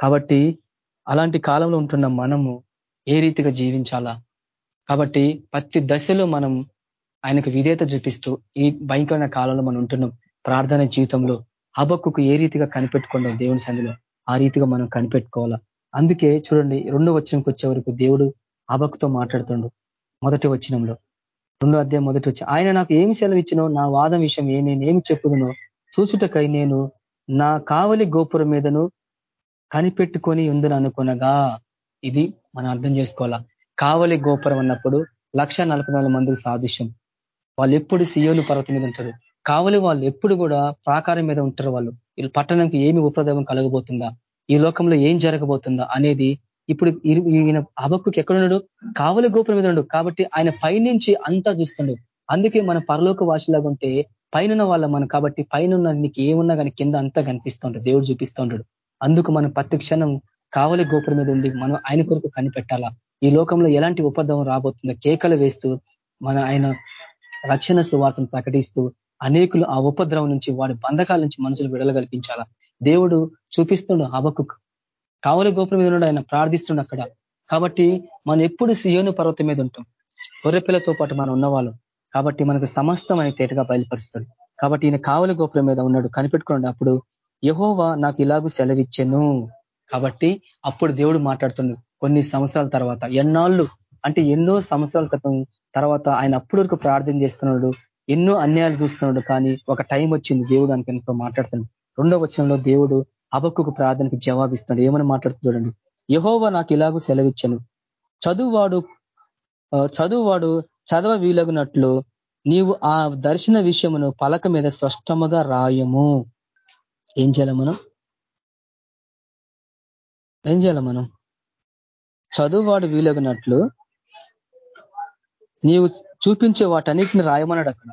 కాబట్టి అలాంటి కాలంలో ఉంటున్న మనము ఏ రీతిగా జీవించాలా? కాబట్టి ప్రతి దశలో మనం ఆయనకు విధేయత చూపిస్తూ ఈ భయంకరమైన కాలంలో మనం ఉంటున్నాం. ప్రార్థన జీవితంలో హబక్కుకు ఏ రీతిగా కనిపెట్టుకున్నాం దేవుని సంధిలో ఆ రీతిగా మనం కనిపెట్టుకోవాలా? అందుకే చూడండి రెండో వచనంకి వచ్చే వరకు దేవుడు హబక్కుతో మాట్లాడుతుండు. మొదటి వచనంలో. రెండో అధ్యాయం మొదటి వచ్చి ఆయన నాకు ఏమి సెలవిచ్చినో నా వాదం విషయం ఏ నేనేమి చెప్పుదునో చూసుటకై నేను నా కావలి గోపురం మీదను కనిపెట్టుకొని ఉందని అనుకునగా ఇది మనం అర్థం చేసుకోవాలా? కావలి గోపురం అన్నప్పుడు లక్ష మందికి సాదృశ్యం. వాళ్ళు ఎప్పుడు సియోను పర్వతం మీద ఉంటారు. కావలి వాళ్ళు ఎప్పుడు కూడా ప్రాకారం మీద ఉంటారు వాళ్ళు. వీళ్ళు పట్టణంకి ఏమి ఉపద్రవం కలగబోతుందా? ఈ లోకంలో ఏం జరగబోతుందా అనేది ఇప్పుడు ఈయన అబక్కుకి ఎక్కడున్నాడు కావలి గోపురం మీద ఉన్నాడు. కాబట్టి ఆయన పైనుంచి అంతా చూస్తుండు. అందుకే మన పరలోక వాసిలాగా ఉంటే పైన వాళ్ళ మనం కాబట్టి పైన నీకు ఏమున్నా కానీ కింద అంతా కనిపిస్తుంటాడు. దేవుడు చూపిస్తుంటాడు. అందుకు మనం ప్రతి క్షణం కావలి గోపురం మీద ఉండి మనం ఆయన కొరకు కనిపెట్టాలా? ఈ లోకంలో ఎలాంటి ఉపద్రవం రాబోతుందో కేకలు వేస్తూ మన ఆయన రక్షణ సువార్తను ప్రకటిస్తూ అనేకులు ఆ ఉపద్రవం నుంచి వాడి బంధకాల నుంచి మనుషులు విడుదల కల్పించాలా? దేవుడు చూపిస్తుండు అవకు కావలి గోపురం మీద ఆయన ప్రార్థిస్తుండు అక్కడ. కాబట్టి మనం ఎప్పుడు సియోను పర్వతం మీద ఉంటాం. గొర్రెపిల్లతో పాటు మనం ఉన్నవాళ్ళం. కాబట్టి మనకు సమస్తం ఆయన తేటగా బయలుపరుస్తాడు. కాబట్టి ఈయన కావలి గోపురం మీద ఉన్నాడు కనిపెట్టుకోండి అప్పుడు యహోవా నాకు ఇలాగూ సెలవిచ్చెను. కాబట్టి అప్పుడు దేవుడు మాట్లాడుతుంది కొన్ని సంవత్సరాల తర్వాత. ఎన్నాళ్ళు? అంటే ఎన్నో సంవత్సరాల క్రితం తర్వాత ఆయన అప్పటి వరకు ప్రార్థన చేస్తున్నాడు ఎన్నో అన్యాయాలు చూస్తున్నాడు. కానీ ఒక టైం వచ్చింది దేవుడు అనుకుని మాట్లాడుతున్నాడు. రెండో వచనంలో దేవుడు అబక్కుకు ప్రార్థనకి జవాబిస్తున్నాడు. ఏమని మాట్లాడుతూ చూడండి. యహోవా నాకు ఇలాగూ సెలవిచ్చాను. చదువువాడు చదువువాడు చదవ వీలగునట్లు నీవు ఆ దర్శన విషయమును పలక మీద స్పష్టముగా రాయము. ఏం చేయాలి మనం? ఏం చేయాలి మనం? చదువువాడు వీలగినట్లు నీవు చూపించే వాటన్నిటిని రాయమన్నాడు అక్కడ.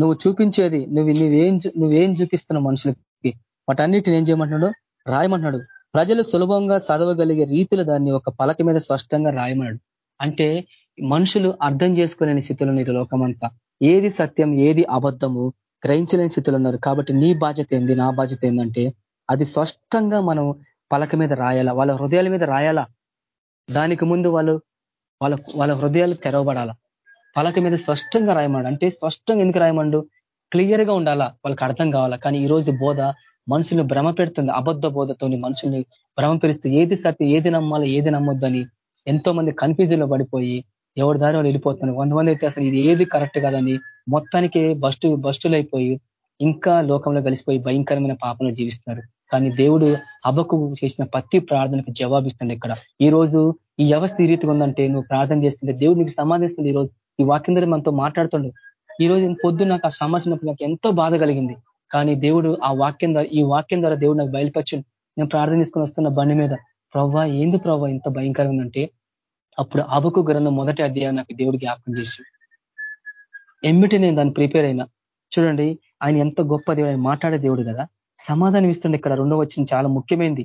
నువ్వు చూపించేది నువ్వు నువ్వేం నువ్వేం చూపిస్తున్నావు మనుషులకి వాటన్నిటిని ఏం చేయమంటున్నాడు? రాయమంటున్నాడు. ప్రజలు సులభంగా చదవగలిగే రీతిలో దాన్ని ఒక పలక మీద స్పష్టంగా రాయమన్నాడు. అంటే మనుషులు అర్థం చేసుకోలేని స్థితిలో నీరు లోకమంతా. ఏది సత్యం ఏది అబద్ధము గ్రహించలేని స్థితిలో ఉన్నారు. కాబట్టి నీ బాధ్యత ఏంది నా బాధ్యత ఏంటంటే అది స్పష్టంగా మనం పలక మీద రాయాలా? వాళ్ళ హృదయాల మీద రాయాలా? దానికి ముందు వాళ్ళు వాళ్ళ వాళ్ళ హృదయాలు తెరవబడాలా? పలక మీద స్పష్టంగా రాయమండు. అంటే స్పష్టంగా ఎందుకు రాయమండు? క్లియర్గా ఉండాలా? వాళ్ళకి అర్థం కావాలా? కానీ ఈరోజు బోధ మనుషుల్ని భ్రమ పెడుతుంది. అబద్ధ బోధతోని మనుషుల్ని భ్రమ పెరుస్తూ ఏది సత్యం ఏది నమ్మాలి ఏది నమ్మొద్దని ఎంతో మంది కన్ఫ్యూజన్లో పడిపోయి ఎవరి దారి వాళ్ళు వెళ్ళిపోతున్నారు. కొంతమంది అయితే అసలు ఇది ఏది కరెక్ట్ కాదని మొత్తానికి బస్టు బస్టులైపోయి ఇంకా లోకంలో కలిసిపోయి భయంకరమైన పాపంలో జీవిస్తున్నారు. కానీ దేవుడు అబకు చేసిన ప్రతి ప్రార్థనకు జవాబిస్తుంది ఇక్కడ. ఈ రోజు ఈ వ్యవస్థ ఈ రీతిగా ఉందంటే నువ్వు ప్రార్థన చేస్తుంటే దేవుడు నీకు సమాధిస్తుంది ఈ రోజు. ఈ వాక్యం ద్వారా మనతో మాట్లాడుతుండు. ఈ రోజు పొద్దున్న నాకు ఆ సమస్య నాకు ఎంతో బాధ కలిగింది. కానీ దేవుడు ఆ వాక్యం ద్వారా ఈ వాక్యం ద్వారా దేవుడు నాకు బయలుపరచండి. నేను ప్రార్థన తీసుకొని వస్తున్న బండి మీద ప్రవ్వా ఏంది ప్రవ్వా ఇంత భయంకరంగా ఉందంటే అప్పుడు అబకు గ్రంథం మొదటి అధ్యాయం నాకు దేవుడు జ్ఞాపకం చేసి ఎమ్మిటి నేను దాన్ని ప్రిపేర్ అయినా? చూడండి ఆయన ఎంత గొప్ప దేవుడు ఆయన మాట్లాడే దేవుడు కదా. సమాధానం ఇస్తుండే ఇక్కడ రెండో వచ్చిన చాలా ముఖ్యమైనది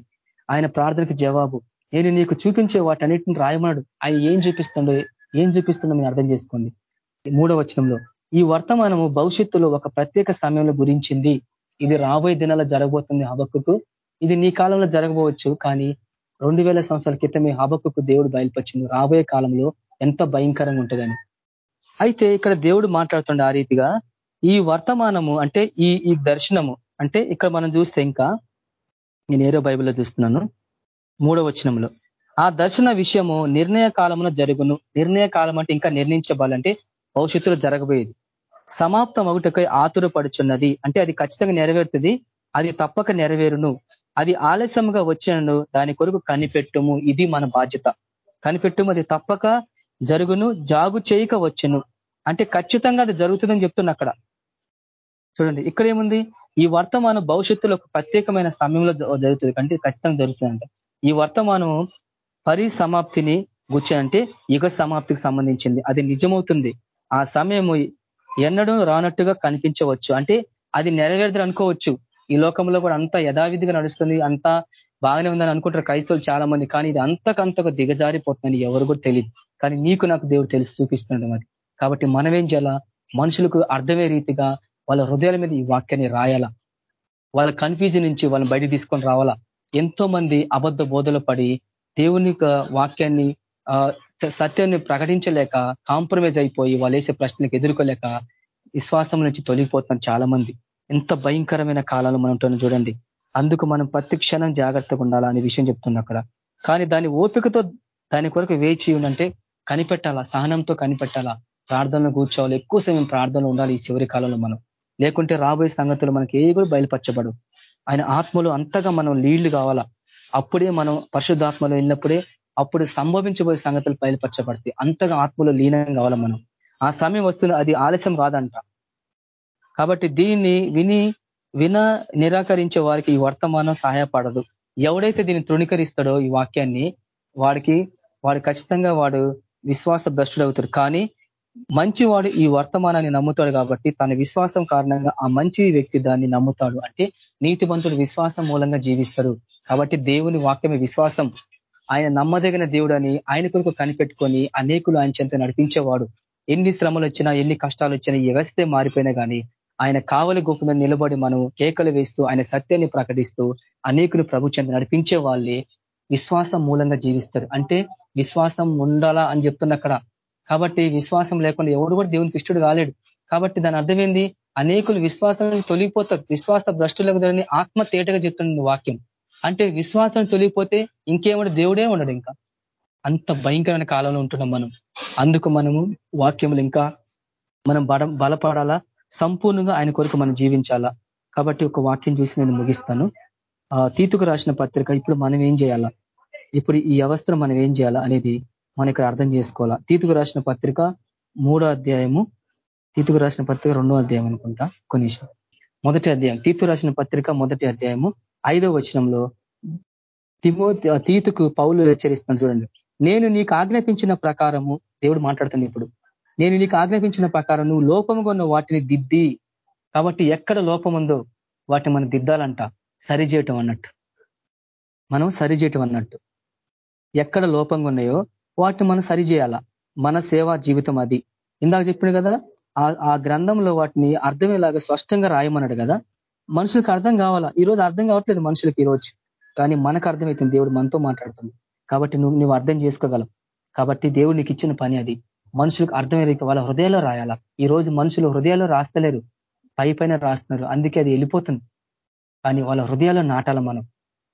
ఆయన ప్రార్థనకి జవాబు నేను నీకు చూపించే వాటన్నిటిని రాయమన్నాడు. ఆయన ఏం చూపిస్తుండో ఏం చూపిస్తుండో మీరు అర్థం చేసుకోండి. మూడో వచనంలో ఈ వర్తమానము భవిష్యత్తులో ఒక ప్రత్యేక సమయంలో గురించింది. ఇది రాబోయే దినాల జరగబోతుంది హబక్కుకు ఇది నీ కాలంలో జరగబోవచ్చు కానీ రెండు వేల సంవత్సరాల క్రితమే హబక్కుకు దేవుడు బయలుపరిచింది. రాబోయే కాలంలో ఎంత భయంకరంగా ఉంటుందని. అయితే ఇక్కడ దేవుడు మాట్లాడుతుండే ఆ రీతిగా ఈ వర్తమానము అంటే ఈ ఈ దర్శనము అంటే ఇక్కడ మనం చూస్తే ఇంకా నేను ఏరో బైబిల్లో చూస్తున్నాను. మూడో వచనంలో. ఆ దర్శన విషయము నిర్ణయ కాలంలో జరుగును. నిర్ణయ కాలం అంటే ఇంకా నిర్ణయించబాలంటే భవిష్యత్తులో జరగబోయేది. సమాప్తం ఒకటికై ఆతురపడుచున్నది. అంటే అది ఖచ్చితంగా నెరవేరుతుంది. అది తప్పక నెరవేరును. అది ఆలస్యంగా వచ్చినను దాని కొరకు కనిపెట్టుము. ఇది మన బాధ్యత. కనిపెట్టుము అది తప్పక జరుగును జాగు చేయక వచ్చును. అంటే ఖచ్చితంగా అది జరుగుతుందని చెప్తున్నా అక్కడ. చూడండి ఇక్కడ ఏముంది? ఈ వర్తమానం భవిష్యత్తులో ఒక ప్రత్యేకమైన సమయంలో జరుగుతుంది. అంటే ఖచ్చితంగా జరుగుతుందంట. ఈ వర్తమానం పరిసమాప్తిని అంటే యుగ సమాప్తికి సంబంధించింది. అది నిజమవుతుంది. ఆ సమయము ఎన్నడూ రానట్టుగా కనిపించవచ్చు. అంటే అది నెరవేరదని అనుకోవచ్చు. ఈ లోకంలో కూడా అంత యథావిధిగా నడుస్తుంది అంతా బాగానే ఉందని అనుకుంటారు క్రైస్తవులు చాలా మంది కానీ ఇది అంతకంతకు దిగజారిపోతుందని ఎవరు కూడా తెలియదు కానీ నీకు నాకు దేవుడు తెలిసి చూపిస్తున్నాడు మరి. కాబట్టి మనం ఏం చేయాలా? మనుషులకు అర్థమే రీతిగా వాళ్ళ హృదయాల మీద ఈ వాక్యాన్ని రాయాలా? వాళ్ళ కన్ఫ్యూజన్ నుంచి వాళ్ళని బయట తీసుకొని రావాలా? ఎంతో మంది అబద్ధ బోధలు పడి దేవుని వాక్యాన్ని సత్యాన్ని ప్రకటించలేక కాంప్రమైజ్ అయిపోయి వాళ్ళు వేసే ప్రశ్నలకు ఎదుర్కోలేక విశ్వాసం నుంచి తొలగిపోతున్నారు చాలా మంది ఎంత భయంకరమైన కాలాలు మనం చూడండి. అందుకు మనం ప్రతి క్షణం జాగ్రత్తగా ఉండాలా అనే విషయం చెప్తుంది అక్కడ. కానీ దాని ఓపికతో దాని కొరకు వేచి ఉందంటే కనిపెట్టాలా సహనంతో కనిపెట్టాలా ప్రార్థనలు కూర్చోవాలి ఎక్కువ సమయం ప్రార్థనలు ఉండాలి ఈ చివరి కాలంలో మనం. లేకుంటే రాబోయే సంగతులు మనకి ఏ కూడా బయలుపరచబడు ఆయన ఆత్మలో అంతగా మనం లీళ్ళు కావాలా? అప్పుడే మనం పరిశుద్ధాత్మలో వెళ్ళినప్పుడే అప్పుడు సంభవించబోయే సంగతులు బయలుపరచబడతాయి. అంతగా ఆత్మలో లీనం కావాలా మనం? ఆ సమయం వస్తుంది అది ఆలస్యం కాదంట. కాబట్టి దీన్ని విని విన నిరాకరించే వారికి ఈ వర్తమానం సహాయపడదు. ఎవడైతే దీన్ని తృణీకరిస్తాడో ఈ వాక్యాన్ని వాడికి వాడు ఖచ్చితంగా వాడు విశ్వాస భ్రష్టుడు అవుతాడు. కానీ మంచివాడు ఈ వర్తమానాన్ని నమ్ముతాడు కాబట్టి తన విశ్వాసం కారణంగా ఆ మంచి వ్యక్తి దాన్ని నమ్ముతాడు. అంటే నీతివంతుడు విశ్వాసం మూలంగా జీవిస్తాడు. కాబట్టి దేవుని వాక్యమే విశ్వాసం. ఆయన నమ్మదగిన దేవుడు ఆయన కొరకు కనిపెట్టుకొని అనేకులు ఆయన చెంత నడిపించేవాడు. ఎన్ని శ్రమలు వచ్చినా ఎన్ని కష్టాలు వచ్చినా వ్యవస్థే మారిపోయినా కానీ ఆయన కావలి గోపున నిలబడి మనం కేకలు వేస్తూ ఆయన సత్యాన్ని ప్రకటిస్తూ అనేకులు ప్రభు చెంత నడిపించే వాళ్ళే విశ్వాసం మూలంగా జీవిస్తారు. అంటే విశ్వాసం ఉండాలా అని చెప్తున్న అక్కడ కాబట్టి విశ్వాసం లేకుండా ఎవడు కూడా దేవునికి ఇష్టడు కాలేడు. కాబట్టి దాని అర్థం ఏంది? అనేకులు విశ్వాసం తొలిగిపోతారు. విశ్వాస భ్రష్టులకు దాన్ని ఆత్మ తేటగా చెప్తుంది వాక్యం. అంటే విశ్వాసం తొలిగిపోతే ఇంకేమడు దేవుడే ఉండడు ఇంకా. అంత భయంకరమైన కాలంలో ఉంటున్నాం మనం. అందుకు మనము వాక్యములు ఇంకా మనం బడ బలపడాలా? సంపూర్ణంగా ఆయన కొరకు మనం జీవించాలా? కాబట్టి ఒక వాక్యం చూసి నేను ముగిస్తాను. తీతుకు రాసిన పత్రిక ఇప్పుడు మనం ఏం చేయాలా? ఇప్పుడు ఈ అవస్థను మనం ఏం చేయాలా అనేది మనం ఇక్కడ అర్థం చేసుకోవాలా. తీతుకు రాసిన పత్రిక మూడో అధ్యాయము తీతుకు రాసిన పత్రిక రెండో అధ్యాయం అనుకుంటా కొన్ని మొదటి అధ్యాయం తీతు రాసిన పత్రిక మొదటి అధ్యాయము ఐదో వచనంలో తిమో తీతుకు పౌలు హెచ్చరిస్తున్నాను చూడండి. నేను నీకు ఆజ్ఞాపించిన ప్రకారము దేవుడు మాట్లాడుతాను ఇప్పుడు. నేను నీకు ఆజ్ఞాపించిన ప్రకారం నువ్వు లోపముగా ఉన్న వాటిని దిద్ది కాబట్టి ఎక్కడ లోపం ఉందో వాటిని మనం దిద్దాలంట. సరిచేయటం అన్నట్టు. మనం సరిచేయటం అన్నట్టు. ఎక్కడ లోపంగా ఉన్నాయో వాటిని మనం సరిచేయాలా మన సేవా జీవితం అది. ఇందాక చెప్పిన కదా ఆ గ్రంథంలో వాటిని అర్థమయ్యేలాగా స్పష్టంగా రాయమన్నాడు కదా. మనుషులకు అర్థం కావాలా? ఈరోజు అర్థం కావట్లేదు మనుషులకు ఈరోజు కానీ మనకు అర్థమవుతుంది దేవుడు మనతో మాట్లాడుతుంది. కాబట్టి నువ్వు నువ్వు అర్థం చేసుకోగలవు. కాబట్టి దేవుడు నీకు ఇచ్చిన పని అది. మనుషులకు అర్థమయ్యే వాళ్ళ హృదయాల్లో రాయాలా? ఈ రోజు మనుషులు హృదయాల్లో రాస్తలేరు. పై పైన రాస్తున్నారు. అందుకే అది వెళ్ళిపోతుంది. కానీ వాళ్ళ హృదయాల్లో నాటాల మనం?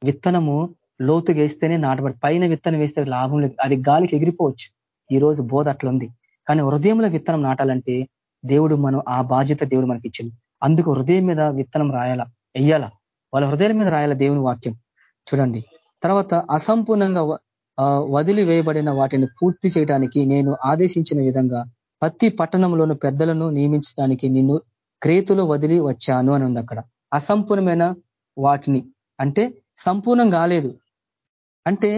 విత్తనము లోతుగా వేస్తేనే నాటబడి పైన విత్తనం వేస్తే లాభం లేదు. అది గాలికి ఎగిరిపోవచ్చు. ఈ రోజు బోధ అట్లుంది. కానీ హృదయంలో విత్తనం నాటాలంటే దేవుడు మనం ఆ బాధ్యత దేవుడు మనకి ఇచ్చింది అందుకు హృదయం మీద విత్తనం రాయాలా? వెయ్యాలా? వాళ్ళ హృదయాల మీద రాయాల దేవుని వాక్యం? చూడండి. తర్వాత అసంపూర్ణంగా వదిలి వేయబడిన వాటిని పూర్తి చేయడానికి నేను ఆదేశించిన విధంగా ప్రతి పట్టణంలోని పెద్దలను నియమించడానికి నిన్ను క్రేతులు వదిలి వచ్చాను అని ఉంది అక్కడ. అసంపూర్ణమైన వాటిని. అంటే సంపూర్ణం కాలేదు. అంటే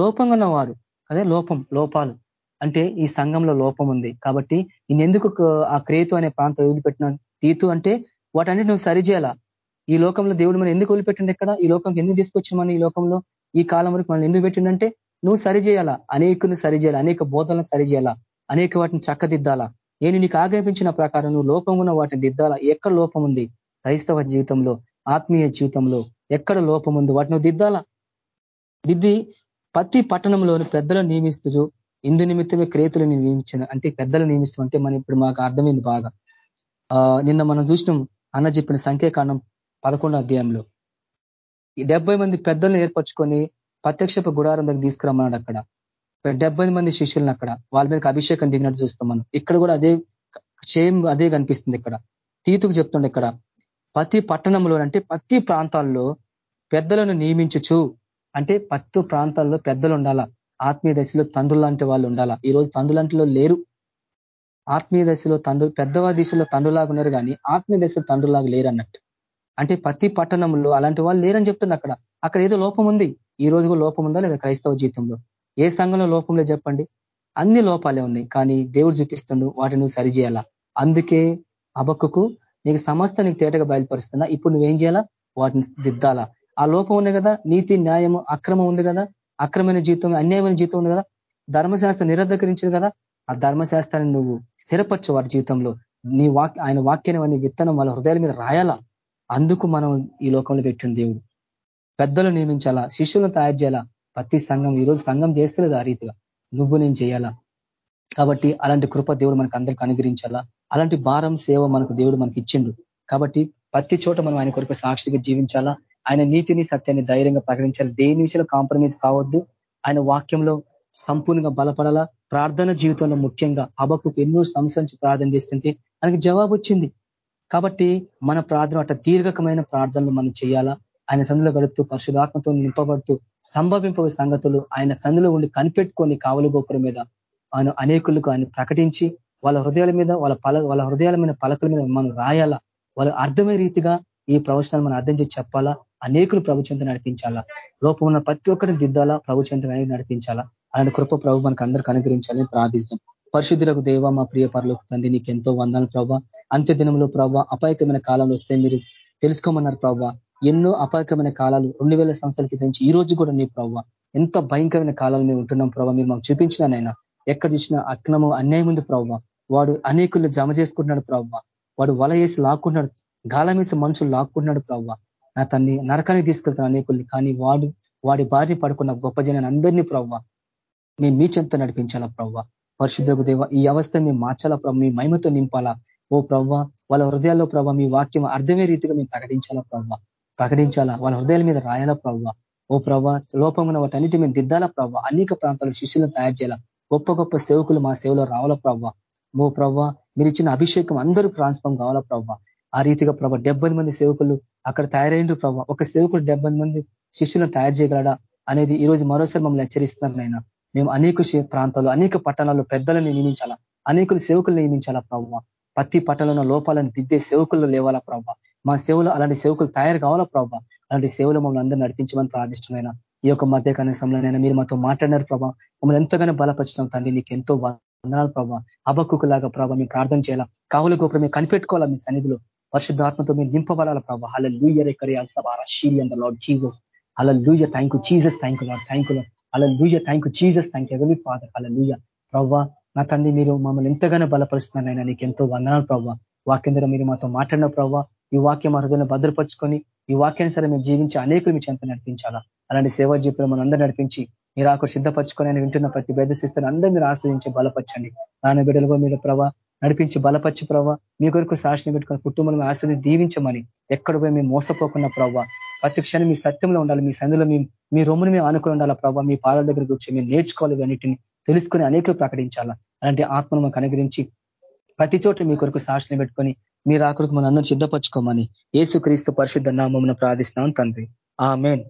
లోపంగా ఉన్నవారు. అదే లోపం లోపాలు. అంటే ఈ సంఘంలో లోపం ఉంది. కాబట్టి ఎందుకు ఆ క్రేతు అనే ప్రాంతం వదిలిపెట్టినాను తీతు అంటే వాటన్ని నువ్వు సరిచేయాలా? ఈ లోకంలో దేవుడు మనం ఎందుకు వదిలిపెట్టండి ఎక్కడ ఈ లోకంకి ఎందుకు తీసుకొచ్చిన మనం ఈ లోకంలో? ఈ కాలం వరకు మనం ఎందుకు పెట్టిండంటే నువ్వు సరిచేయాలా అనేకుని సరిచేయాలా అనేక బోధనలు సరిచేయాలా అనేక వాటిని చక్కదిద్దాలా? నేను నీకు ఆజ్ఞాపించిన ప్రకారం నువ్వు లోపం ఉన్న వాటిని దిద్దాలా? ఎక్కడ లోపం ఉంది? క్రైస్తవ జీవితంలో ఆత్మీయ జీవితంలో ఎక్కడ లోపం ఉంది? వాటిని దిద్దాలా? దిద్ది ప్రతి పట్టణంలోని పెద్దలు నియమిస్తూ ఇందు నిమిత్తమే క్రేతులు నియమించిన అంటే పెద్దలు నియమిస్తూ అంటే మనం ఇప్పుడు మాకు అర్థమైంది బాగా. నిన్న మనం చూసినాం అన్న చెప్పిన సంఖ్యాకాండం పదకొండో అధ్యాయంలో. డెబ్బై మంది పెద్దలను ఏర్పరచుకొని ప్రత్యక్షపు గుడారం దగ్గర తీసుకురమ్మన్నాడు అక్కడ. డెబ్బై మంది శిష్యులను అక్కడ. వాళ్ళ మీద అభిషేకం దిగినట్టు చూస్తాం మనం. ఇక్కడ కూడా అదే సేమ్ అదే కనిపిస్తుంది ఇక్కడ. తీతుకు చెప్తుండే ఇక్కడ ప్రతి పట్టణంలో అంటే ప్రతి ప్రాంతాల్లో పెద్దలను నియమించచ్చు అంటే పత్తు ప్రాంతాల్లో పెద్దలు ఉండాలా? ఆత్మీయ దశలో తండ్రులు లాంటి వాళ్ళు ఉండాలా? ఈ రోజు తండ్రులంటిలో లేరు. ఆత్మీయ దశలో తండ్రు పెద్దవా దిశలో తండ్రులాగా ఉన్నారు కానీ ఆత్మీయ దశలో తండ్రులాగా లేరు అన్నట్టు. అంటే ప్రతి పట్టణంలో అలాంటి వాళ్ళు లేరని చెప్తున్నా అక్కడ. అక్కడ ఏదో లోపం ఉంది. ఈ రోజు లోపం ఉందా లేదా క్రైస్తవ జీవితంలో? ఏ సంఘంలో లోపంలో చెప్పండి. అన్ని లోపాలే ఉన్నాయి. కానీ దేవుడు చూపిస్తుండు వాటిని నువ్వు సరిచేయాలా అందుకే అబక్కుకు నీకు సమస్త నీకు తేటగా బయలుపరుస్తున్నా. ఇప్పుడు నువ్వేం చేయాలా? వాటిని దిద్దాలా? ఆ లోపం ఉంది కదా. నీతి న్యాయము అక్రమం ఉంది కదా. అక్రమైన జీవితం అన్యాయమైన జీవితం ఉంది కదా. ధర్మశాస్త్రం నిరర్ధకరించింది కదా. ఆ ధర్మశాస్త్రాన్ని నువ్వు స్థిరపరచు వారి జీవితంలో. నీ వాక్ ఆయన వాక్యాన్ని విత్తనం వాళ్ళ హృదయాల మీద రాయాలా? అందుకు మనం ఈ లోకంలో పెట్టిన దేవుడు. పెద్దలు నియమించాలా? శిష్యులను తయారు చేయాలా? ప్రతి సంఘం ఈరోజు సంఘం చేస్తలేదు ఆ రీతిగా. నువ్వు నేను చేయాలా? కాబట్టి అలాంటి కృప దేవుడు మనకు అందరికి అనుగ్రహించాలా? అలాంటి భారం సేవ మనకు దేవుడు మనకి ఇచ్చిండు. కాబట్టి ప్రతి చోట మనం ఆయన కొరకు సాక్షిగా జీవించాలా? ఆయన నీతిని సత్యాన్ని ధైర్యంగా ప్రకటించాలి? దేని విషయంలో కాంప్రమైజ్ కావద్దు? ఆయన వాక్యంలో సంపూర్ణంగా బలపడాలా? ప్రార్థన జీవితంలో ముఖ్యంగా అబకు ఎన్నో సంవత్సరం ప్రార్థన చేస్తుంటే ఆయనకి జవాబు వచ్చింది కాబట్టి మన ప్రార్థన అట్లా దీర్ఘకమైన ప్రార్థనలు మనం చేయాలా? ఆయన సందులో గడుపుతూ పరిశుధాత్మతో నింపబడుతూ సంభవింప సంగతులు ఆయన సందులో ఉండి కనిపెట్టుకొని కావలి గోపురం మీద ఆయన అనేకులకు ఆయన ప్రకటించి వాళ్ళ హృదయాల మీద వాళ్ళ పల వాళ్ళ హృదయాల మీద పలకల మీద మనం రాయాలా? వాళ్ళు అర్థమయ్యే రీతిగా ఈ ప్రవచనాలు మనం అర్థం చేసి చెప్పాలా? అనేకులు ప్రభుత్వంతో నడిపించాలా? లోపం ఉన్న ప్రతి ఒక్కరిని దిద్దాలా? ప్రభుత్వంతో నడిపించాలా? అలాంటి కృప ప్రభు మనకు అందరికీ అనుగ్రహించాలని ప్రార్థిస్తాం పరిశుద్ధులకు దేవ మా ప్రియ పరలోకి తండ్రి నీకు ఎంతో వందాలు ప్రభావ అంత్య దినంలో ప్రభావ అపాయకమైన కాలంలో వస్తే మీరు తెలుసుకోమన్నారు ప్రభావ ఎన్నో అపాయకమైన కాలాలు రెండు వేల సంవత్సరాల క్రితం ఈ రోజు కూడా నీ ప్రభావ ఎంత భయంకరమైన కాలాలు మేము ఉంటున్నాం ప్రభావ మీరు మాకు చూపించినానైనా ఎక్కడ చూసినా అక్రమం అన్యాయం ఉంది ప్రభావ వాడు అనేకుల్ని జమ చేసుకుంటున్నాడు ప్రభావ వాడు వల వేసి లాక్కుంటున్నాడు గాలం వేసి మనుషులు లాక్కుంటున్నాడు ప్రభావ నా తన్ని నరకానికి తీసుకెళ్తాను అనేకుల్ని కానీ వాడు వాడి బారిని పడుకున్న గొప్ప జనాన్ని అందరినీ ప్రవ్వ మేము మీ చెంత నడిపించాలా ప్రవ్వ పరిశుద్ధకు దేవ ఈ అవస్థ మేము మార్చాలా ప్రభావ మీ మహిమతో నింపాలా. ఓ ప్రవ్వ వాళ్ళ హృదయాల్లో ప్రభావ మీ వాక్యం అర్థమే రీతిగా మేము ప్రకటించాలా ప్రవ్వ? ప్రకటించాలా? వాళ్ళ హృదయాల మీద రాయాలా ప్రవ్వ? ఓ ప్రవ్వ లోపంగా వాటన్నిటి మేము దిద్దాలా ప్రవ్వ? అనేక ప్రాంతాల శిష్యులను తయారు చేయాలా? గొప్ప గొప్ప సేవకులు మా సేవలో రావాలా ప్రవ్వ? ఓ ప్రవ్వ మీరు ఇచ్చిన అభిషేకం అందరూ ట్రాన్స్ఫామ్ కావాలా ప్రవ్వ? ఆ రీతిగా ప్రభ డెబ్బై మంది సేవకులు అక్కడ తయారైనరు ప్రభావ ఒక సేవకుడు డెబ్బై మంది శిష్యులను తయారు చేయగలడా? అనేది ఈ రోజు మరోసారి మమ్మల్ని హెచ్చరిస్తున్నారు నాయన. మేము అనేక ప్రాంతాలు అనేక పట్టణాల్లో పెద్దలను నియమించాలా? అనేకులు సేవకులు నియమించాలా ప్రభావ ప్రతి పట్టణంలో లోపాలను దిద్దే సేవకులు లేవాలా ప్రభావ మా సేవలు అలాంటి సేవకులు తయారు కావాలా ప్రభావ అలాంటి సేవలు మమ్మల్ని అందరూ నడిపించమని ప్రార్థిష్టమైన ఈ యొక్క మధ్య కనీసంలోనైనా మీరు మాతో మాట్లాడినారు ప్రభావ మమ్మల్ని ఎంతగానో బలపరచడం తండ్రి. నీకు ఎంతో వందనాలు ప్రభావ అబక్కులాగా ప్రభావ మేము ప్రార్థన చేయాలా? కావుల గోపురం కనిపెట్టుకోవాలా మీ సన్నిధిలో? పరిశుద్ధాత్మతో మీరు నింపబడాలా ప్రభావ అలా లూయ రెక్కరియాల్సిన lord Jesus hallelujah thank you Jesus. Thank you lord thank you hallelujah thank you Jesus. Thank you ఎవరి ఫాదర్. అలా లూయ ప్రభావ నా తండ్రి మీరు మమ్మల్ని ఎంతగానో బలపరుస్తున్నారైనా నీకు ఎంతో వందనాలు ప్రవ్వ. వాక్యం ద్వారా మీరు మాతో మాట్లాడిన ప్రవ్వ ఈ వాక్యం హృదయంలో భద్రపరుచుకొని ఈ వాక్యాన్ని సరే మేము జీవించి అనేకులు మీ చెంత నడిపించాలా. అలాంటి సేవా జీవితంలో మనం అందరూ నడిపించి మీరు ఆకు సిద్ధపరచుకొని అని వింటున్న ప్రతి బేదశిస్తున్న అందరూ మీరు ఆశ్రయించి బలపరచండి. నాన్న బిడ్డలుగా మీరు ప్రభావ నడిపించి బలపరిచి ప్రభావ మీ కొరకు సాక్షిని పెట్టుకుని కుటుంబంలో ఆశ్రది దీవించమని ఎక్కడ పోయి మేము మోసపోకుండా ప్రభావ ప్రతి క్షణం మీ సత్యంలో ఉండాలి మీ సందులో మీ మీ రొమ్ముని మేము ఆనుకొని ఉండాలా ప్రభావ మీ పాదాల దగ్గర వచ్చి మేము నేర్చుకోవాలి అన్నిటిని తెలుసుకొని అనేకలు ప్రకటించాలా? అలాంటి ఆత్మను మాకు అనుగ్రహించి ప్రతి చోట మీ కొరకు సాక్షిని పెట్టుకొని మీరు ఆకృతి మన అందరూ సిద్ధపరచుకోమని ఏసు క్రీస్తు పరిశుద్ధ నామమున ప్రార్థిస్తున్నాం తండ్రి. ఆ మేన్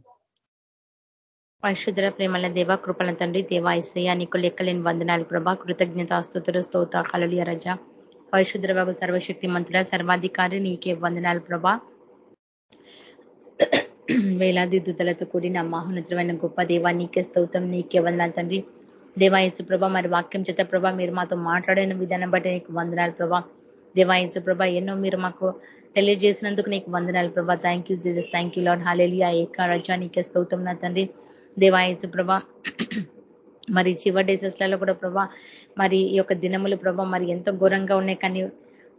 పరిశుద్ర ప్రేమల దేవ కృపల తండ్రి దేవా నీకు లెక్కలేని వందనాలు ప్రభా కృతజ్ఞత అస్తుతులు స్తోత కలలియ రజ. పరిశుద్ర బాబు సర్వశక్తి మంత్రుల సర్వాధికారి నీకే వందనాలు ప్రభా. వేలాది దుతలతో కూడిన మహోన్నతమైన గొప్ప దేవా నీకే స్తోతం నీకే వందనాలు తండ్రి. దేవాయసు ప్రభ మరి వాక్యం చేత ప్రభా మీరు మాతో మాట్లాడిన విధానం బట్టి నీకు వందనాలు ప్రభా. దేవాయసు ప్రభ ఎన్నో మీరు మాకు తెలియజేసినందుకు నీకు వందనాలు ప్రభా. Thank you Jesus thank you lord hallelujah ఏకా రజా నీకే స్తోత్రం నా తండ్రి. దేవాయచు ప్రభా మరి చివరి డేసెస్లలో కూడా ప్రభా మరి ఈ యొక్క దినములు ప్రభా మరి ఎంతో ఘోరంగా ఉన్నాయి. కానీ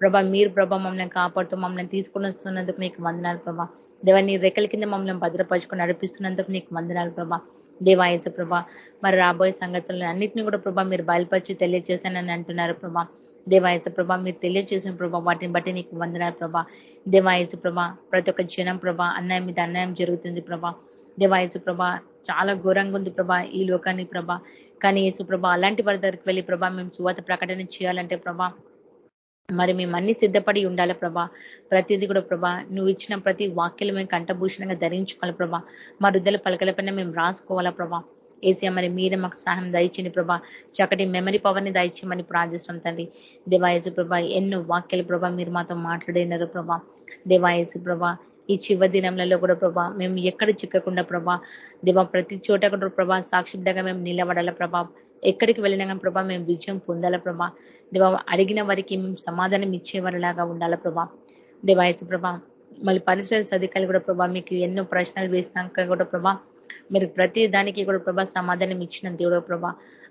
ప్రభా మీరు ప్రభా మమ్మల్ని కాపాడుతూ మమ్మల్ని తీసుకుని వస్తున్నందుకు నీకు వందనాలు ప్రభా. దేవా నీ రెక్కల కింద మమ్మల్ని భద్రపరుచుకొని నడిపిస్తున్నందుకు నీకు వందనాలు ప్రభా. దేవాయచ ప్రభా. మరి రాబోయే సంగతులను అన్నింటినీ కూడా ప్రభా మీరు బయలుపరిచి తెలియజేశానని అంటున్నారు ప్రభా. దేవాయచ ప్రభా మీరు తెలియజేసిన ప్రభా వాటిని బట్టి నీకు వందనాలు ప్రభా. దేవాయచ ప్రభా ప్రతి ఒక్క జనం ప్రభా అన్యాయం మీద అన్యాయం జరుగుతుంది ప్రభా. దేవాయచు ప్రభా చాలా ఘోరంగా ఉంది ప్రభా ఈ లోకాన్ని ప్రభా. కానీ యేసు ప్రభా అలాంటి వారి దగ్గరికి వెళ్ళి ప్రభా మేము చువత ప్రకటన చేయాలంటే ప్రభా మరి మేము అన్ని సిద్ధపడి ఉండాలి ప్రభా. ప్రతిది కూడా ప్రభా నువ్వు ఇచ్చిన ప్రతి వాక్యలు మేము కంఠభూషణంగా ధరించుకోవాలి ప్రభా. మా రుద్దల పలకల పైన మేము రాసుకోవాలా ప్రభా. ఏసీఆ మరి మీరే మాకు సహాయం దయచింది ప్రభా. చక్కటి మెమరీ పవర్ని దయచేయమని ప్రార్థిస్తాం తండ్రి. దేవాయసు ప్రభా ఎన్నో వాక్యాలు ప్రభా మీరు మాతో మాట్లాడినారు ప్రభా. దేవాయసు ప్రభా ఈ చివరి దినంలో కూడా ప్రభా మేము ఎక్కడ చిక్కకుండా ప్రభా దేవా ప్రతి చోట కూడా ప్రభా సాక్షిడ్డగా మేము నిలబడాల ప్రభా. ఎక్కడికి వెళ్ళినా కానీ ప్రభా మేము విజయం పొందాల ప్రభా. దేవా అడిగిన వారికి మేము సమాధానం ఇచ్చేవారిలాగా ఉండాల ప్రభా. దేవాయచ ప్రభా మళ్ళీ పరిశ్రమ అధికారులు కూడా ప్రభా మీకు ఎన్నో ప్రశ్నలు వేసినాక కూడా ప్రభా మీరు ప్రతి దానికి కూడా ప్రభా సమాధానం ఇచ్చిన దేవుడో ప్రభా.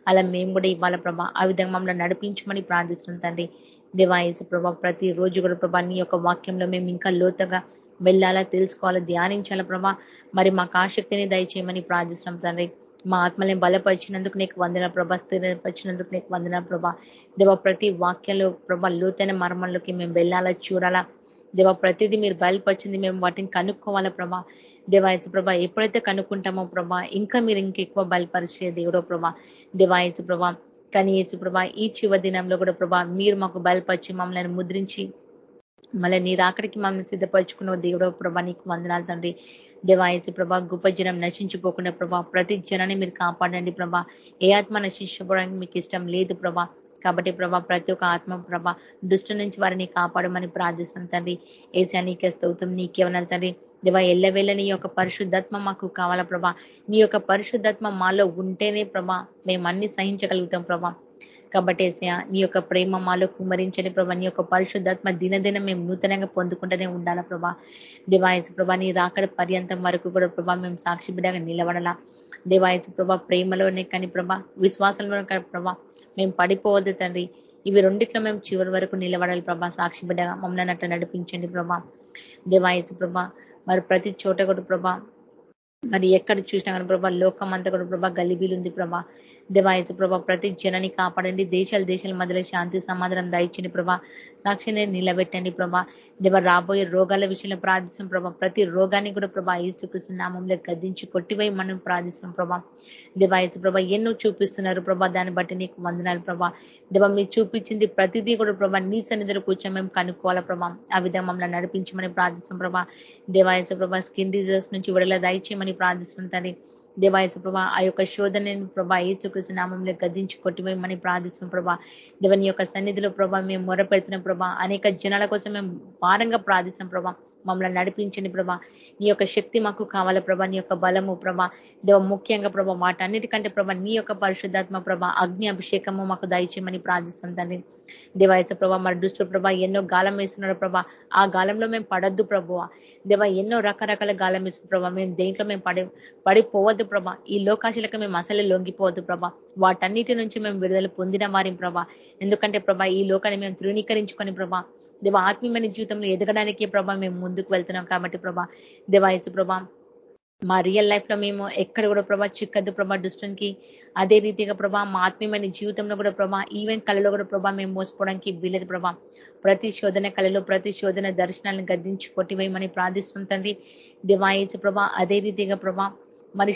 అలా మేము కూడా ఇవ్వాల ప్రభా. ఆ విధంగా మమ్మల్ని నడిపించమని ప్రార్థిస్తుంది తండ్రి. దేవాయసు ప్రభా ప్రతి రోజు కూడా ప్రభా నీ యొక్క వాక్యంలో మేము ఇంకా లోతగా వెళ్ళాలా తెలుసుకోవాలా ధ్యానించాలా ప్రభా? మరి మాకు ఆసక్తిని దయచేయమని ప్రార్థిస్తున్నాం తండ్రి. మా ఆత్మల్ని బలపరిచినందుకు నీకు వందన ప్రభా. స్థిరపరిచినందుకు నీకు వందన ప్రభా. దేవ ప్రతి వాక్యంలో ప్రభ లోతైన మర్మంలోకి మేము వెళ్ళాలా చూడాలా. దేవ ప్రతిదీ మీరు బయలుపరిచింది మేము వాటిని కనుక్కోవాలా ప్రభా. దేవాయచు ప్రభా ఎప్పుడైతే కనుక్కుంటామో ప్రభా ఇంకా మీరు ఇంకెక్కువ బయలుపరిచే దేవుడో ప్రభా. దేవాయచు ప్రభా కానీ యేసు ప్రభా ఈ చివ దినంలో కూడా ప్రభా మీరు మాకు బయలుపరిచి మమ్మల్ని ముద్రించి మళ్ళీ నీ రాకడికి మమ్మల్ని సిద్ధపరచుకున్న దేవుడో ప్రభా నీకు వందనాలు తండ్రి. దేవాయచు ప్రభా గొప్ప జనం నశించిపోకుండా ప్రభా ప్రతి జనాన్ని మీరు కాపాడండి ప్రభా. ఏ ఆత్మ నశించుకోవడానికి మీకు ఇష్టం లేదు ప్రభా. కాబట్టి ప్రభా ప్రతి ఒక్క ఆత్మ ప్రభా దుష్టు నుంచి వారిని కాపాడమని ప్రార్థిస్తున్నాం తండ్రి. ఏసా నీకే స్తోత్రం నీకేమన్నా తండ్రి. దేవా ఎల్లవేళ నీ యొక్క పరిశుద్ధాత్మ మాకు కావాలా ప్రభా? నీ యొక్క పరిశుద్ధాత్మ మాలో ఉంటేనే ప్రభా మేము అన్ని సహించగలుగుతాం ప్రభా. కాబట్టి నీ యొక్క ప్రేమ మాలో కుమరించని ప్రభా నీ యొక్క పరిశుద్ధాత్మ దినదినం మేము నూతనంగా పొందుకుంటూనే ఉండాలా ప్రభా. దేవాయసు ప్రభా నీ రాకడ పర్యంతం వరకు కూడా ప్రభా మేము సాక్షి బిడ్డగా నిలబడాలా దేవాయసు ప్రభా ప్రేమలోనే కానీ ప్రభా విశ్వాసంలోనే కానీ ప్రభా మేము పడిపోవద్దు తండ్రి. ఇవి రెండిట్లో మేము చివరి వరకు నిలబడాలి ప్రభా సాక్షి బిడ్డగా మమ్మల్ని అట్లా నడిపించండి ప్రభా. దేవాయసు ప్రభా మరి ప్రతి చోట కూడా ప్రభా మరి ఎక్కడ చూసినా కానీ ప్రభా లోకం అంతా కూడా ప్రభా గలిబీలు ఉంది ప్రభా దేవాయచ ప్రభా ప్రతి జనాన్ని కాపాడండి. దేశాల దేశాల మధ్యలో శాంతి సమాధానం దయచండి ప్రభా. సాక్షిని నిలబెట్టండి ప్రభా. దేవ రాబోయే రోగాల విషయంలో ప్రార్థిస్తాం ప్రభా. ప్రతి రోగాన్ని కూడా ప్రభా ఈసుకృష్ణ నామంలో గద్దించి కొట్టిపోయి మనం ప్రార్థిస్తున్నాం ప్రభా. దేవాయచ ప్రభా ఎన్నో చూపిస్తున్నారు ప్రభా. దాన్ని బట్టి నీకు వందనాలు ప్రభా. దేవ మీరు చూపించింది ప్రతిదీ కూడా ప్రభా నీ సన్నిధిలో కూర్చొని మేము కనుక్కోవాలా ప్రభా. ఆ విధంగా మమ్మల్ని నడిపించమని ప్రార్థిస్తాం ప్రభా. దేవాయచ ప్రభా స్కిన్ డిజీజెస్ నుంచి విడుదల దయచేయమని ప్రార్థిస్తున్నాం తండ్రి దేవాయసు ప్రభా ఆ యొక్క శోధనని ప్రభా ఏసుకృష్ణ నామంలో గద్దించి కొట్టివేయమని ప్రార్థిస్తున్నాం ప్రభా. దేవని యొక్క సన్నిధిలో ప్రభా మేము మొరపెడుతున్న ప్రభా. అనేక జనాల కోసం మేము భారంగా ప్రార్థిస్తాం ప్రభా. మమ్మల్ని నడిపించండి ప్రభా. నీ యొక్క శక్తి మాకు కావాల ప్రభా. నీ యొక్క బలము ప్రభా. దేవ ముఖ్యంగా ప్రభా వాటన్నిటికంటే ప్రభా నీ యొక్క పరిశుద్ధాత్మ ప్రభా అగ్ని అభిషేకము మాకు దయచేయమని ప్రార్థిస్తుంది తండ్రి. దేవాయచ ప్రభా మరి దుష్టు ప్రభా ఎన్నో గాలం వేస్తున్నాడు ప్రభా. ఆ గాలంలో మేము పడద్దు ప్రభువ. దేవ ఎన్నో రకరకాల గాలం వేసు ప్రభా. మేము దేంట్లో మేము పడి పడిపోవద్దు ప్రభా. ఈ లోకాశలకు మేము అసలే లొంగిపోవద్దు ప్రభా. వాటన్నిటి నుంచి మేము విడుదల పొందిన వారి ప్రభా. ఎందుకంటే ప్రభా ఈ లోకాన్ని మేము తృణీకరించుకొని ప్రభా దేవ ఆత్మీయమైన జీవితంలో ఎదగడానికి ప్రభా మేము ముందుకు వెళ్తున్నాం కాబట్టి ప్రభా దేవాయచు ప్రభా మా రియల్ లైఫ్లో మేము ఎక్కడ కూడా ప్రభా చిక్కద్దు ప్రభా దుష్టానికి. అదే రీతిగా ప్రభా మా ఆత్మీయమైన జీవితంలో కూడా ప్రభా ఈవెన్ కళలో కూడా ప్రభా మేము మోసపోవడానికి వీలేదు ప్రభా. ప్రతి శోధన కళలో ప్రతి శోధన దర్శనాలను గద్దించి కొట్టివేయమని ప్రార్థిస్తున్నాం తండ్రి. దివాయేసు ప్రభా అదే రీతిగా ప్రభా మరి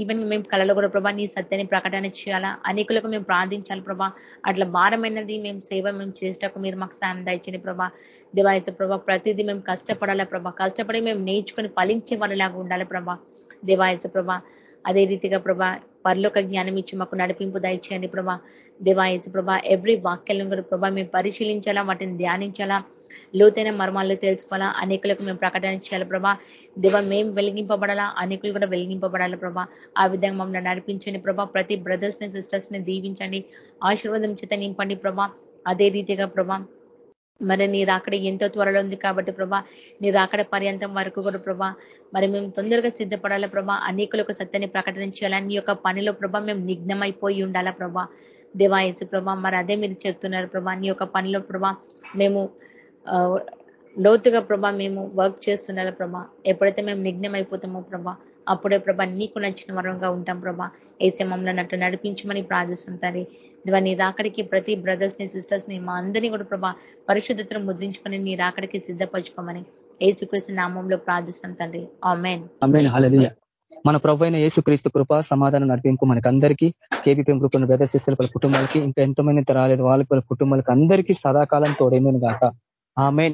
ఈవెన్ మేము కళలో కూడా ప్రభా నీ సత్యాన్ని ప్రకటన చేయాలా? అనేకులకు మేము ప్రార్థించాలి ప్రభా. అట్లా భారమైనది మేము సేవ మేము చేసేటకు మీరు మాకు సాయం దాయించండి ప్రభా. దేవాయచ ప్రభా ప్రతిదీ మేము కష్టపడాలా ప్రభా. కష్టపడి మేము నేర్చుకొని ఫలించే వాళ్ళలాగా ఉండాలి ప్రభా. దేవాయస ప్రభా అదే రీతిగా ప్రభా పరలోక జ్ఞానం ఇచ్చి మాకు నడిపింపు దయచేయండి ప్రభా. దేవాయచ ప్రభా ఎవ్రీ వాక్యాలను కూడా ప్రభా మేము పరిశీలించాలా? వాటిని ధ్యానించాలా? లోతైన మర్మాల్లో తెలుసుకోవాలా? అనేకులకు మేము ప్రకటన చేయాలి ప్రభా. దేవ మేము వెలిగింపబడాలా? అనేకులు కూడా వెలిగింపబడాలి ప్రభా. ఆ విధంగా మమ్మల్ని నడిపించండి ప్రభా. ప్రతి బ్రదర్స్ని సిస్టర్స్ని దీవించండి. ఆశీర్వాదం చేత నింపండి ప్రభా. అదే రీతిగా ప్రభా మరి నీ రాకడ ఎంతో త్వరలో ఉంది కాబట్టి ప్రభా నీ రాకడ పర్యంతం వరకు కూడా ప్రభా మరి మేము తొందరగా సిద్ధపడాలా ప్రభా? అనేకులకు సత్యాన్ని ప్రకటించాలా నీ యొక్క పనిలో ప్రభా మేము నిఘ్నమైపోయి ఉండాలా ప్రభా? దేవాయసు ప్రభా మరి అదే మీరు చెప్తున్నారు ప్రభా నీ యొక్క పనిలో ప్రభా మేము లోతుగా ప్రభా మేము వర్క్ చేస్తుండాలి ప్రభా? ఎప్పుడైతే మేము నిఘ్నం అయిపోతామో ప్రభా అప్పుడే ప్రభా నీకు నచ్చిన వరంగా ఉంటాం ప్రభా. ఏసే మమ్మల్ని అట్టు నడిపించమని ప్రార్థిస్తుంటారు దివా నీ రాకడికి ప్రతి బ్రదర్స్ని సిస్టర్స్ని మా అందరినీ కూడా ప్రభా పరిశుద్ధతను ముద్రించుకొని నీ రాకడికి సిద్ధపరచుకోమని ఏసుక్రీస్తు నామంలో ప్రార్థిస్తున్నాం తండ్రి. ఆమెన్. మన ప్రభు అయిన యేసుక్రీస్తు కృప సమాధానం నడిపింపు మనకి అందరికీ కేబీపీఎం గ్రూప్ బ్రదర్ సిస్టర్ వాళ్ళ కుటుంబాలకి ఇంకా ఎంతో మంది రాలేదు వాళ్ళ కుటుంబాలకు అందరికీ సదాకాలం తోడేమేను గాక. ఆమె